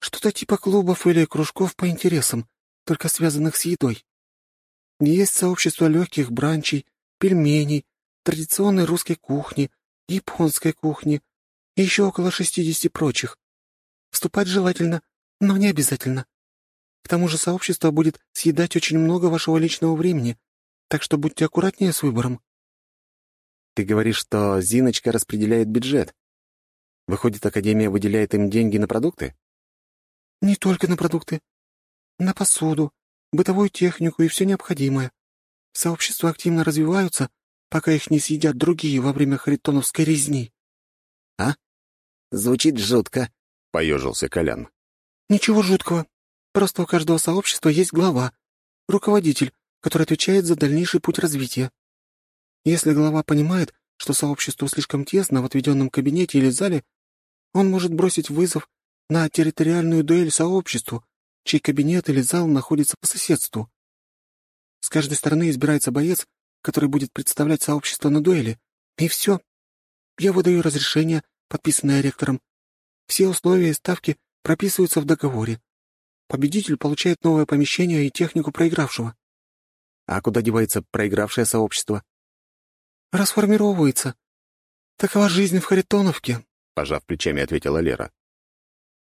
«Что-то типа клубов или кружков по интересам, только связанных с едой. Есть сообщество легких бранчей, пельменей, традиционной русской кухни, японской кухни и еще около шестидесяти прочих. Вступать желательно, но не обязательно. К тому же сообщество будет съедать очень много вашего личного времени, так что будьте аккуратнее с выбором». «Ты говоришь, что Зиночка распределяет бюджет. Выходит, Академия выделяет им деньги на продукты?» «Не только на продукты. На посуду, бытовую технику и все необходимое. Сообщества активно развиваются, пока их не съедят другие во время харитоновской резни». «А? Звучит жутко», — поежился Колян. «Ничего жуткого. Просто у каждого сообщества есть глава, руководитель, который отвечает за дальнейший путь развития. Если глава понимает, что сообществу слишком тесно в отведенном кабинете или зале, он может бросить вызов на территориальную дуэль сообществу, чей кабинет или зал находится по соседству. С каждой стороны избирается боец, который будет представлять сообщество на дуэли. И все. Я выдаю разрешение, подписанное ректором. Все условия и ставки прописываются в договоре. Победитель получает новое помещение и технику проигравшего. А куда девается проигравшее сообщество? Расформировывается. Такова жизнь в Харитоновке, — пожав плечами, ответила Лера.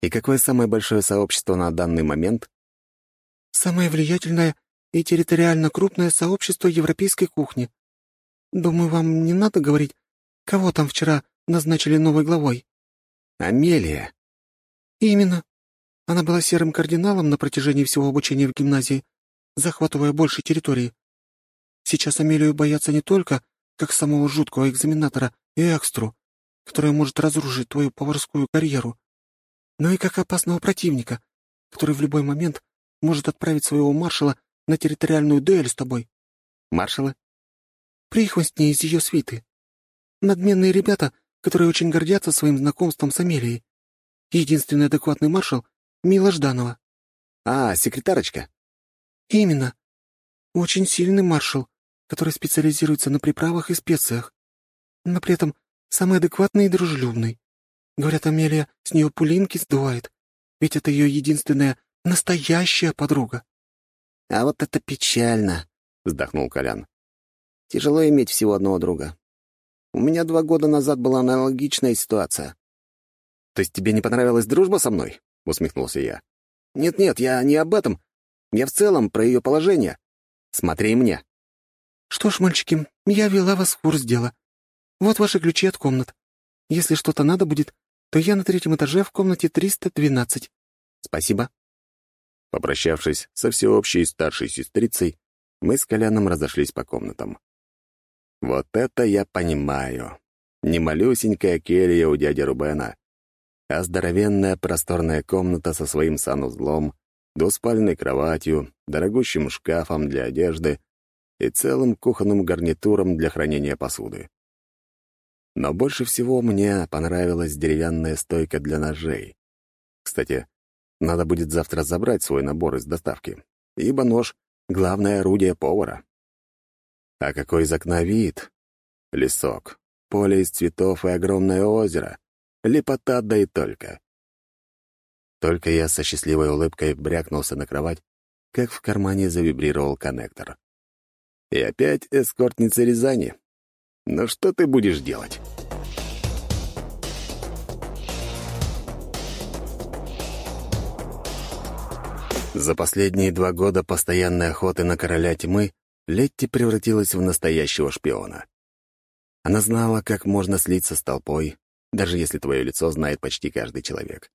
И какое самое большое сообщество на данный момент? Самое влиятельное и территориально крупное сообщество европейской кухни. Думаю, вам не надо говорить, кого там вчера назначили новой главой. Амелия. Именно. Она была серым кардиналом на протяжении всего обучения в гимназии, захватывая больше территории. Сейчас Амелию боятся не только как самого жуткого экзаменатора и экстру, которая может разрушить твою поварскую карьеру, но и как опасного противника, который в любой момент может отправить своего маршала на территориальную дуэль с тобой. Маршалы? Прихвостни из ее свиты. Надменные ребята, которые очень гордятся своим знакомством с Амелией. Единственный адекватный маршал — Мила Жданова. А, секретарочка. Именно. Очень сильный маршал, который специализируется на приправах и специях. Но при этом самый адекватный и дружелюбный. Говорят, Амелия с нее пулинки сдувает, ведь это ее единственная настоящая подруга. «А вот это печально», — вздохнул Колян. «Тяжело иметь всего одного друга. У меня два года назад была аналогичная ситуация». «То есть тебе не понравилась дружба со мной?» — усмехнулся я. «Нет-нет, я не об этом. Я в целом про ее положение. Смотри мне». «Что ж, мальчики, я вела вас в курс дела. Вот ваши ключи от комнат. Если что-то надо будет, то я на третьем этаже в комнате 312». «Спасибо». Попрощавшись со всеобщей старшей сестрицей, мы с Коляном разошлись по комнатам. Вот это я понимаю. Не малюсенькая келья у дяди Рубена, а здоровенная просторная комната со своим санузлом, двуспальной кроватью, дорогущим шкафом для одежды и целым кухонным гарнитуром для хранения посуды. Но больше всего мне понравилась деревянная стойка для ножей. Кстати, надо будет завтра забрать свой набор из доставки, ибо нож — главное орудие повара. А какой из окна вид? Лесок, поле из цветов и огромное озеро. Лепота да и только. Только я со счастливой улыбкой брякнулся на кровать, как в кармане завибрировал коннектор. И опять эскортница Рязани. Ну что ты будешь делать? За последние два года постоянной охоты на короля тьмы Летти превратилась в настоящего шпиона. Она знала, как можно слиться с толпой, даже если твое лицо знает почти каждый человек.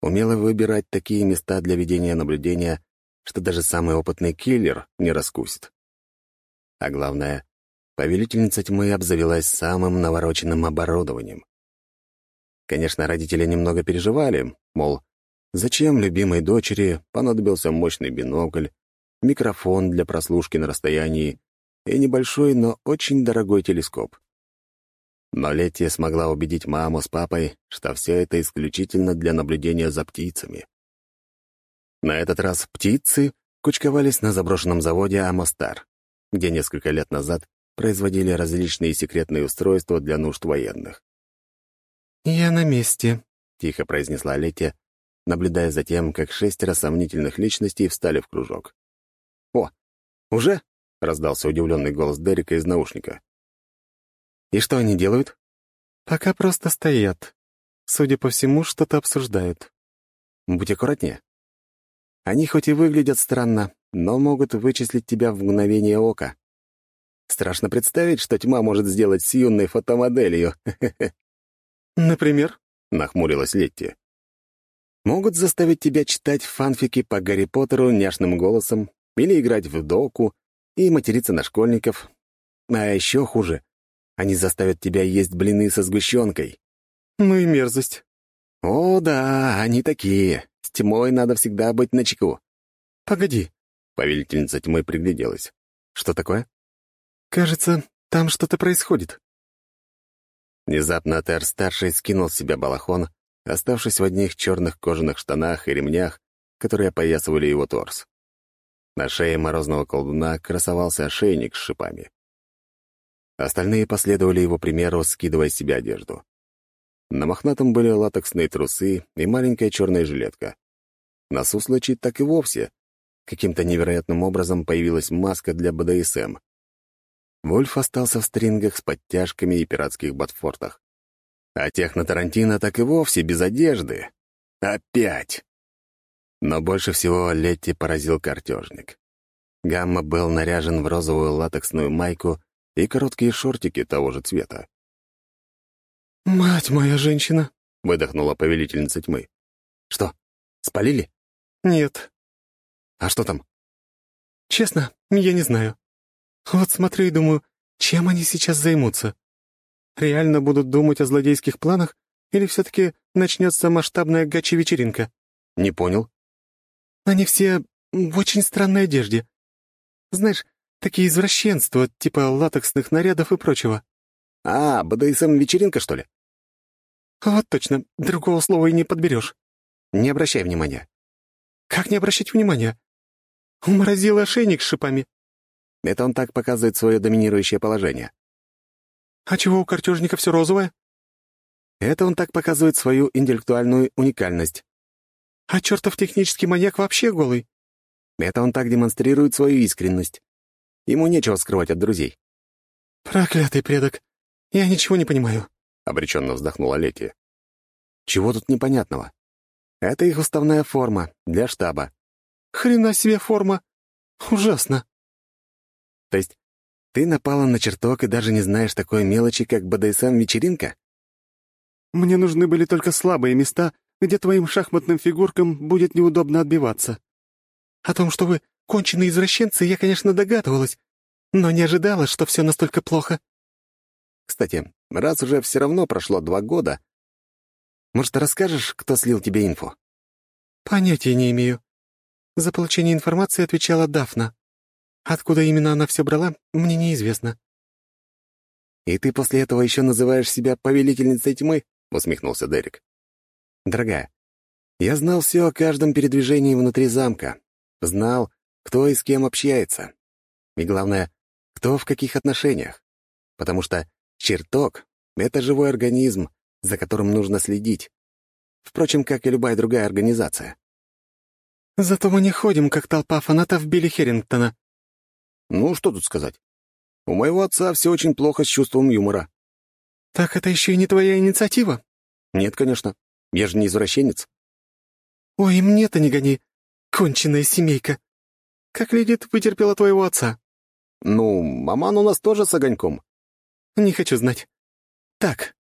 Умела выбирать такие места для ведения наблюдения, что даже самый опытный киллер не раскусит. А главное, повелительница тьмы обзавелась самым навороченным оборудованием. Конечно, родители немного переживали, мол, Зачем любимой дочери понадобился мощный бинокль, микрофон для прослушки на расстоянии и небольшой, но очень дорогой телескоп. Но Летти смогла убедить маму с папой, что все это исключительно для наблюдения за птицами. На этот раз птицы кучковались на заброшенном заводе «Амостар», где несколько лет назад производили различные секретные устройства для нужд военных. «Я на месте», — тихо произнесла Летти, наблюдая за тем, как шестеро сомнительных личностей встали в кружок. «О, уже?» — раздался удивленный голос Дерека из наушника. «И что они делают?» «Пока просто стоят. Судя по всему, что-то обсуждают». «Будь аккуратнее. Они хоть и выглядят странно, но могут вычислить тебя в мгновение ока. Страшно представить, что тьма может сделать с юной фотомоделью. «Например?» — нахмурилась Летти могут заставить тебя читать фанфики по Гарри Поттеру няшным голосом или играть в доку и материться на школьников. А еще хуже, они заставят тебя есть блины со сгущенкой. Ну и мерзость. О, да, они такие. С тьмой надо всегда быть начеку. Погоди. Повелительница тьмы пригляделась. Что такое? Кажется, там что-то происходит. Внезапно Тер-старший скинул с себя балахон оставшись в одних черных кожаных штанах и ремнях, которые опоясывали его торс. На шее морозного колдуна красовался ошейник с шипами. Остальные последовали его примеру, скидывая с себя одежду. На мохнатом были латексные трусы и маленькая черная жилетка. На суслочи так и вовсе. Каким-то невероятным образом появилась маска для БДСМ. Вольф остался в стрингах с подтяжками и пиратских ботфортах. А тех на Тарантино так и вовсе без одежды. Опять! Но больше всего Летти поразил картежник. Гамма был наряжен в розовую латексную майку и короткие шортики того же цвета. «Мать моя женщина!» — выдохнула повелительница тьмы. «Что, спалили?» «Нет». «А что там?» «Честно, я не знаю. Вот смотрю и думаю, чем они сейчас займутся. реально будут думать о злодейских планах, или все-таки начнется масштабная гачи-вечеринка?» «Не понял». «Они все в очень странной одежде. Знаешь, такие извращенства, типа латексных нарядов и прочего». «А, БДСМ-вечеринка, что ли?» «Вот точно, другого слова и не подберешь». «Не обращай внимания». «Как не обращать внимания? Уморозил ошейник с шипами». Это он так показывает свое доминирующее положение. «А чего у картежника все розовое?» Это он так показывает свою интеллектуальную уникальность. «А чертов технический маньяк вообще голый?» Это он так демонстрирует свою искренность. Ему нечего скрывать от друзей. «Проклятый предок! Я ничего не понимаю», — обреченно вздохнула Лети. «Чего тут непонятного? Это их уставная форма для штаба». «Хрена себе форма! Ужасно!» «То есть ты напала на чертог и даже не знаешь такой мелочи, как БДСМ-вечеринка?» «Мне нужны были только слабые места, где твоим шахматным фигуркам будет неудобно отбиваться. О том, что вы конченые извращенцы, я, конечно, догадывалась, но не ожидала, что все настолько плохо». «Кстати, раз уже все равно прошло два года, может, расскажешь, кто слил тебе инфу?» «Понятия не имею. За получение информации отвечала Дафна. Откуда именно она все брала, мне неизвестно». «И ты после этого еще называешь себя повелительницей тьмы?» — усмехнулся Дерек. «Дорогая, я знал все о каждом передвижении внутри замка. Знал, кто и с кем общается. И главное, кто в каких отношениях. Потому что чертог — это живой организм, за которым нужно следить. Впрочем, как и любая другая организация. «Зато мы не ходим, как толпа фанатов Билли Херрингтона». «Ну, что тут сказать? У моего отца все очень плохо с чувством юмора». «Так это еще и не твоя инициатива?» «Нет, конечно. Я же не извращенец». «Ой, мне-то не гони. Конченая семейка. Как Ледит вытерпела твоего отца?» «Ну, маман у нас тоже с огоньком». «Не хочу знать. Так».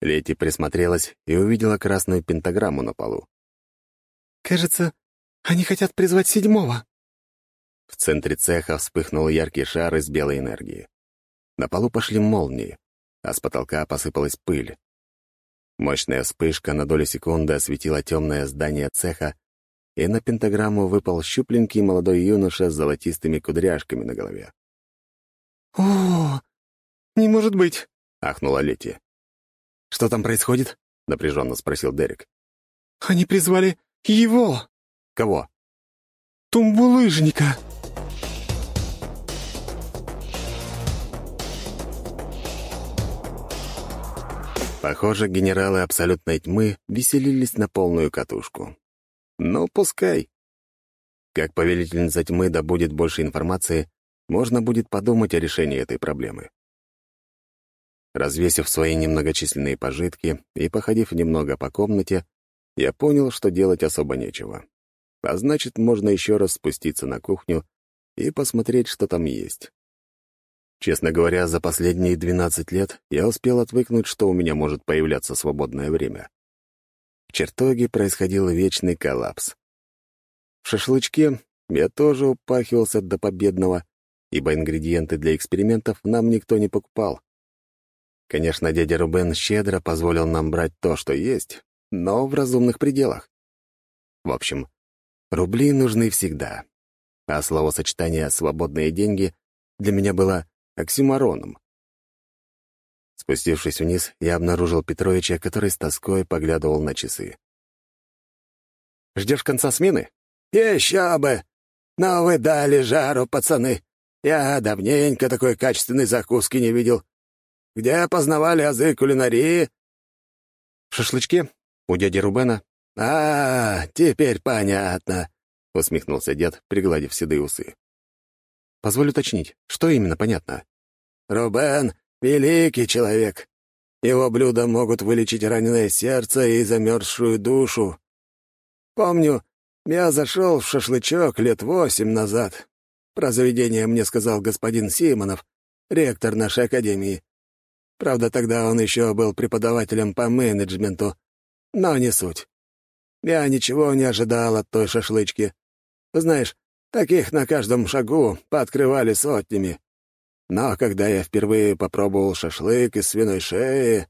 Лети присмотрелась и увидела красную пентаграмму на полу. «Кажется, они хотят призвать седьмого». В центре цеха вспыхнул яркий шар из белой энергии. На полу пошли молнии, а с потолка посыпалась пыль. Мощная вспышка на долю секунды осветила темное здание цеха, и на пентаграмму выпал щупленький молодой юноша с золотистыми кудряшками на голове. «О, не может быть!» — ахнула Лети. «Что там происходит?» — напряженно спросил Дерек. «Они призвали его!» «Кого?» «Тумбулыжника!» Похоже, генералы абсолютной тьмы веселились на полную катушку. Ну, пускай. Как повелительница тьмы добудет больше информации, можно будет подумать о решении этой проблемы. Развесив свои немногочисленные пожитки и походив немного по комнате, я понял, что делать особо нечего. А значит, можно еще раз спуститься на кухню и посмотреть, что там есть. Честно говоря, за последние 12 лет я успел отвыкнуть, что у меня может появляться свободное время. В чертоге происходил вечный коллапс. В шашлычке я тоже упахивался до победного, ибо ингредиенты для экспериментов нам никто не покупал. Конечно, дядя Рубен щедро позволил нам брать то, что есть, но в разумных пределах. В общем, рубли нужны всегда. А словосочетание «свободные деньги» для меня было оксюмароном. Спустившись вниз, я обнаружил Петровича, который с тоской поглядывал на часы. «Ждешь конца смены?» «Еще бы! Но вы дали жару, пацаны. Я давненько такой качественной закуски не видел. Где познавали азы кулинарии?» «В шашлычке? У дяди Рубена?» «А, теперь понятно», — усмехнулся дед, пригладив седые усы. Позволь уточнить, что именно понятно? «Рубен — великий человек. Его блюда могут вылечить раненое сердце и замерзшую душу. Помню, я зашел в шашлычок лет восемь назад. Про заведение мне сказал господин Симонов, ректор нашей академии. Правда, тогда он еще был преподавателем по менеджменту, но не суть. Я ничего не ожидал от той шашлычки. Знаешь, Таких на каждом шагу пооткрывали сотнями. Но когда я впервые попробовал шашлык из свиной шеи...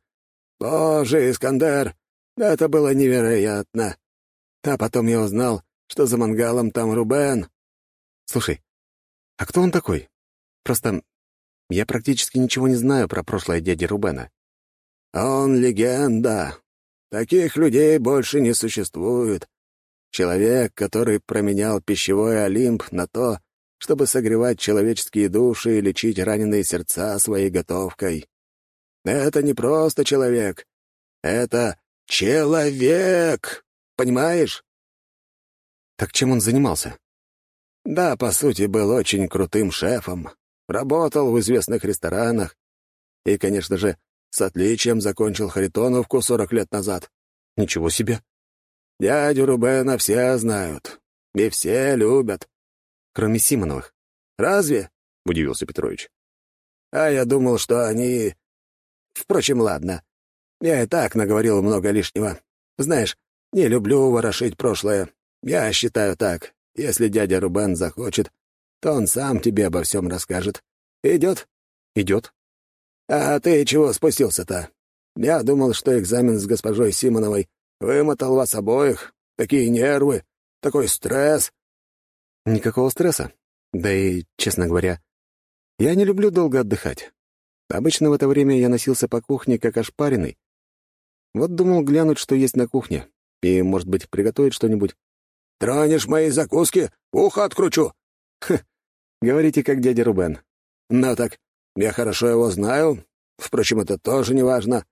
Боже, Искандер, это было невероятно. А потом я узнал, что за мангалом там Рубен. Слушай, а кто он такой? Просто я практически ничего не знаю про прошлое дяди Рубена. Он легенда. Таких людей больше не существует. Человек, который променял пищевой Олимп на то, чтобы согревать человеческие души и лечить раненые сердца своей готовкой. Это не просто человек. Это человек. Понимаешь? Так чем он занимался? Да, по сути, был очень крутым шефом. Работал в известных ресторанах. И, конечно же, с отличием закончил Харитоновку 40 лет назад. Ничего себе. Дядю Рубена все знают. И все любят. Кроме Симоновых. Разве? — удивился Петрович. А я думал, что они... Впрочем, ладно. Я и так наговорил много лишнего. Знаешь, не люблю ворошить прошлое. Я считаю так. Если дядя Рубен захочет, то он сам тебе обо всем расскажет. Идет? Идет. А ты чего спустился-то? Я думал, что экзамен с госпожой Симоновой вымотал вас обоих. Такие нервы, такой стресс. Никакого стресса. Да и, честно говоря, я не люблю долго отдыхать. Обычно в это время я носился по кухне, как ошпаренный. Вот думал глянуть, что есть на кухне, и, может быть, приготовить что-нибудь. «Тронешь мои закуски, ухо откручу!» Ха, говорите, как дядя Рубен. «Ну так, я хорошо его знаю. Впрочем, это тоже не важно.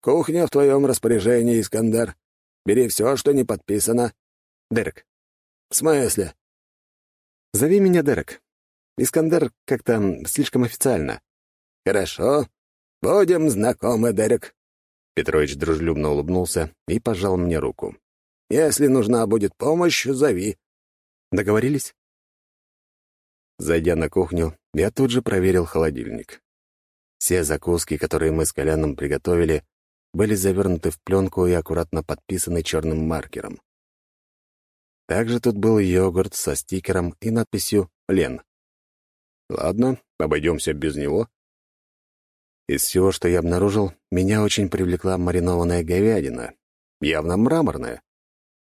Кухня в твоем распоряжении, Искандер. Бери все, что не подписано». «Дерек». «В смысле?» «Зови меня Дерек. Искандер как-то слишком официально». «Хорошо. Будем знакомы, Дерек». Петрович дружелюбно улыбнулся и пожал мне руку. «Если нужна будет помощь, зови». «Договорились?» Зайдя на кухню, я тут же проверил холодильник. Все закуски, которые мы с Коляном приготовили, были завернуты в пленку и аккуратно подписаны черным маркером. Также тут был йогурт со стикером и надписью «Лен». Ладно, обойдемся без него. Из всего, что я обнаружил, меня очень привлекла маринованная говядина. Явно мраморная.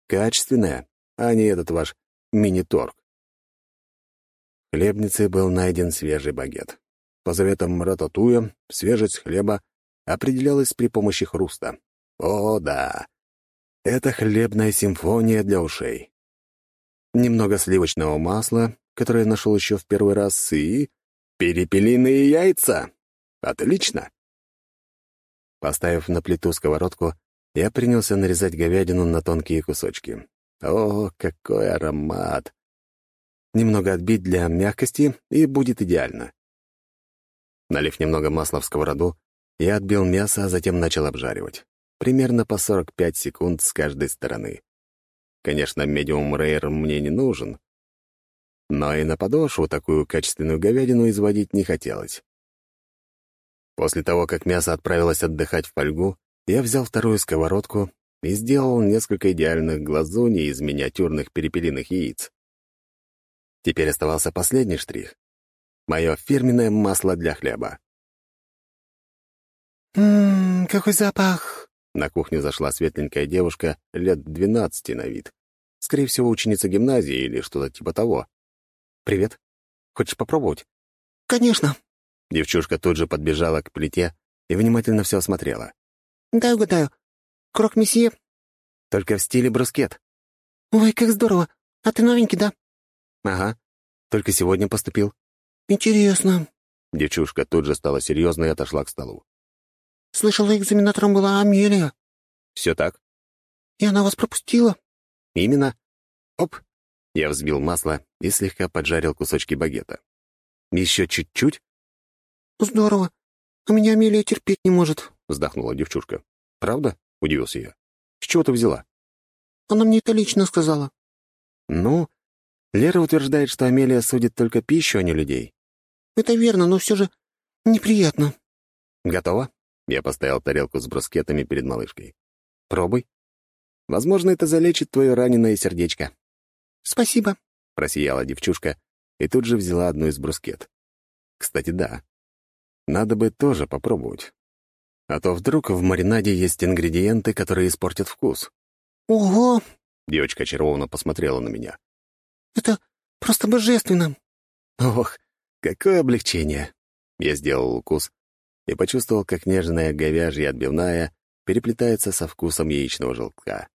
Качественная, а не этот ваш мини-торг. В хлебнице был найден свежий багет. По заветам рататуя, свежесть хлеба определялась при помощи хруста. О, да! Это хлебная симфония для ушей. Немного сливочного масла, которое я нашел еще в первый раз, и... Перепелиные яйца! Отлично! Поставив на плиту сковородку, я принялся нарезать говядину на тонкие кусочки. О, какой аромат! Немного отбить для мягкости, и будет идеально. Налив немного масла в сковороду, я отбил мясо, а затем начал обжаривать. Примерно по 45 секунд с каждой стороны. Конечно, медиум рейр мне не нужен, но и на подошву такую качественную говядину изводить не хотелось. После того, как мясо отправилось отдыхать в фольгу, я взял вторую сковородку и сделал несколько идеальных глазуней из миниатюрных перепелиных яиц. Теперь оставался последний штрих — мое фирменное масло для хлеба. «Ммм, какой запах!» На кухню зашла светленькая девушка лет двенадцати на вид. Скорее всего, ученица гимназии или что-то типа того. «Привет. Хочешь попробовать?» «Конечно». Девчушка тут же подбежала к плите и внимательно все осмотрела. «Дай угадаю. Крок-месье?» «Только в стиле брускет». «Ой, как здорово. А ты новенький, да?» «Ага. Только сегодня поступил». «Интересно». Девчушка тут же стала серьезной и отошла к столу. «Слышала, экзаменатором была Амелия». «Все так?» «И она вас пропустила?» «Именно. Оп!» Я взбил масло и слегка поджарил кусочки багета. «Еще чуть-чуть?» «Здорово. А меня Амелия терпеть не может», — вздохнула девчушка. «Правда?» — удивился я. «С чего ты взяла?» «Она мне это лично сказала». «Ну, Лера утверждает, что Амелия судит только пищу, а не людей». «Это верно, но все же неприятно». «Готово?» Я поставил тарелку с брускетами перед малышкой. «Пробуй. Возможно, это залечит твое раненое сердечко». «Спасибо», — просияла девчушка и тут же взяла одну из брускет. Кстати, да, Надо бы тоже попробовать. А то вдруг в маринаде есть ингредиенты, которые испортят вкус. «Ого!» — девочка очарованно посмотрела на меня. «Это просто божественно!» «Ох, какое облегчение!» Я сделал укус и почувствовал, как нежная говяжья отбивная переплетается со вкусом яичного желтка.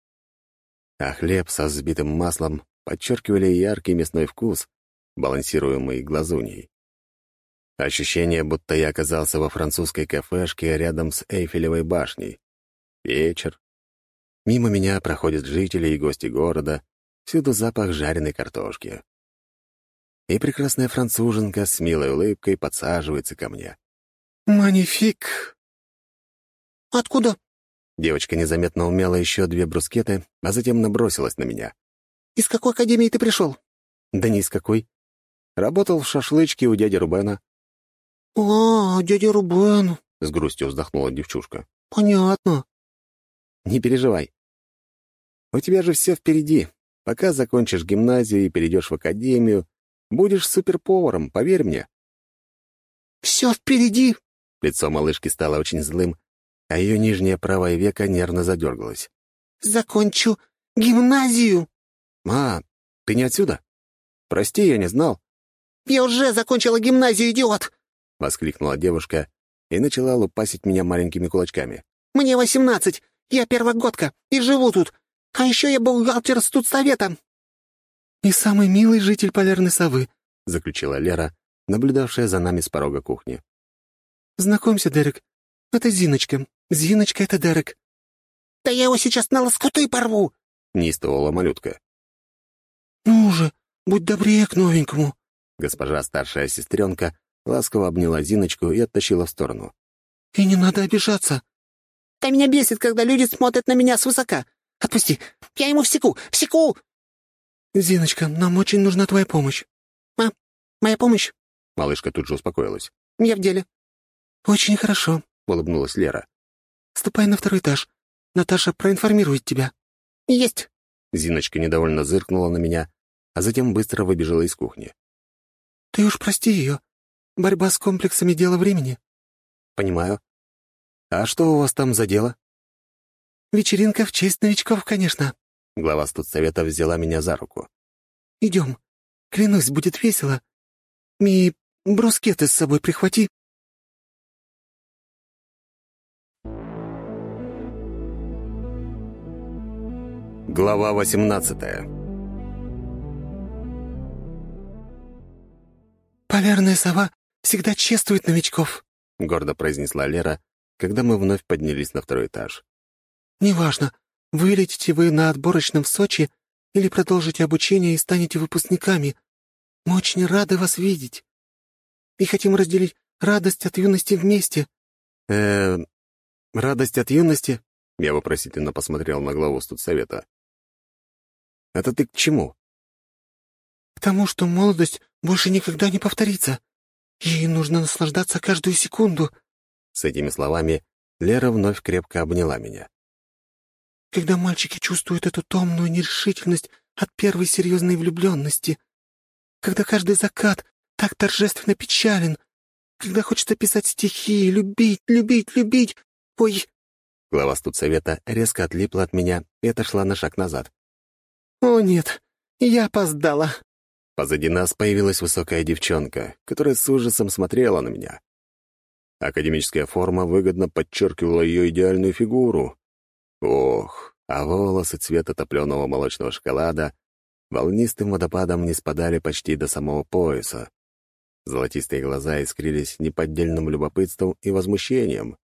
А хлеб со взбитым маслом подчеркивали яркий мясной вкус, балансируемый глазуньей. Ощущение, будто я оказался во французской кафешке рядом с Эйфелевой башней. Вечер. Мимо меня проходят жители и гости города, всюду запах жареной картошки. И прекрасная француженка с милой улыбкой подсаживается ко мне. «Манифик!» «Откуда?» Девочка незаметно умела еще две брускеты, а затем набросилась на меня. «Из какой академии ты пришел?» «Да ни из какой. Работал в шашлычке у дяди Рубена». «А, дядя Рубен», — с грустью вздохнула девчушка. «Понятно». «Не переживай. У тебя же все впереди. Пока закончишь гимназию и перейдешь в академию, будешь суперповаром, поверь мне». «Все впереди?» Лицо малышки стало очень злым, а ее нижнее правое веко нервно задергалось. «Закончу гимназию». «А, ты не отсюда? Прости, я не знал». «Я уже закончила гимназию, идиот!» — воскликнула девушка и начала лупасить меня маленькими кулачками. «Мне восемнадцать, я первогодка и живу тут, а еще я бухгалтер студсовета». «И самый милый житель полярной совы», — заключила Лера, наблюдавшая за нами с порога кухни. «Знакомься, Дерек, это Зиночка. Зиночка — это Дерек». «Да я его сейчас на лоскуты порву!» — неистовала малютка. «Ну же, будь добрее к новенькому!» Госпожа старшая сестренка ласково обняла Зиночку и оттащила в сторону. «И не надо обижаться». «Да меня бесит, когда люди смотрят на меня свысока. Отпусти, я ему всеку, всеку!» «Зиночка, нам очень нужна твоя помощь». «А, моя помощь?» Малышка тут же успокоилась. «Я в деле». «Очень хорошо», — улыбнулась Лера. «Ступай на второй этаж. Наташа проинформирует тебя». «Есть». Зиночка недовольно зыркнула на меня, а затем быстро выбежала из кухни. «Ты уж прости ее. Борьба с комплексами — дело времени». «Понимаю. А что у вас там за дело?» «Вечеринка в честь новичков, конечно». Глава студсовета взяла меня за руку. «Идем. Клянусь, будет весело. Ми, брускеты с собой прихвати». Глава восемнадцатая «Полярная сова всегда чествует новичков», — гордо произнесла Лера, когда мы вновь поднялись на второй этаж. «Неважно, вылетите вы на отборочном в Сочи или продолжите обучение и станете выпускниками. Мы очень рады вас видеть и хотим разделить радость от юности вместе». «Э, радость от юности?» — я вопросительно посмотрел на главу студсовета. «Это ты к чему?» «К тому, что молодость больше никогда не повторится. Ей нужно наслаждаться каждую секунду». С этими словами Лера вновь крепко обняла меня. «Когда мальчики чувствуют эту томную нерешительность от первой серьезной влюбленности, когда каждый закат так торжественно печален, когда хочется писать стихи, любить, любить, любить. Ой!» Глава студсовета резко отлипла от меня и отошла на шаг назад. «О, нет, я опоздала!» Позади нас появилась высокая девчонка, которая с ужасом смотрела на меня. Академическая форма выгодно подчеркивала ее идеальную фигуру. Ох, а волосы цвета топленого молочного шоколада волнистым водопадом не спадали почти до самого пояса. Золотистые глаза искрились неподдельным любопытством и возмущением.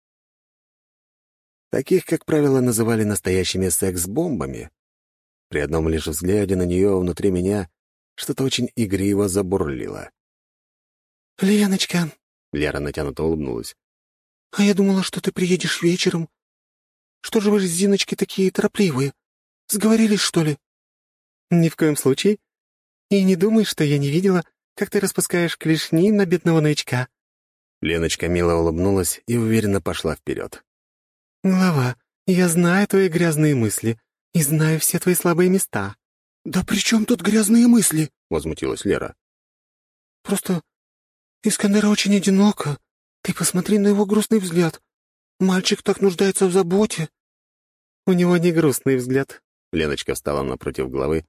Таких, как правило, называли настоящими секс-бомбами. При одном лишь взгляде на нее внутри меня что-то очень игриво забурлило. «Леночка», — Лера натянуто улыбнулась, — «а я думала, что ты приедешь вечером. Что же вы с Зиночкой такие торопливые? Сговорились, что ли?» «Ни в коем случае. И не думай, что я не видела, как ты распускаешь клешни на бедного новичка». Леночка мило улыбнулась и уверенно пошла вперед. «Глава, я знаю твои грязные мысли и знаю все твои слабые места». «Да при чем тут грязные мысли?» — возмутилась Лера. «Просто Искандера очень одиноко. Ты посмотри на его грустный взгляд. Мальчик так нуждается в заботе». «У него не грустный взгляд». Леночка встала напротив головы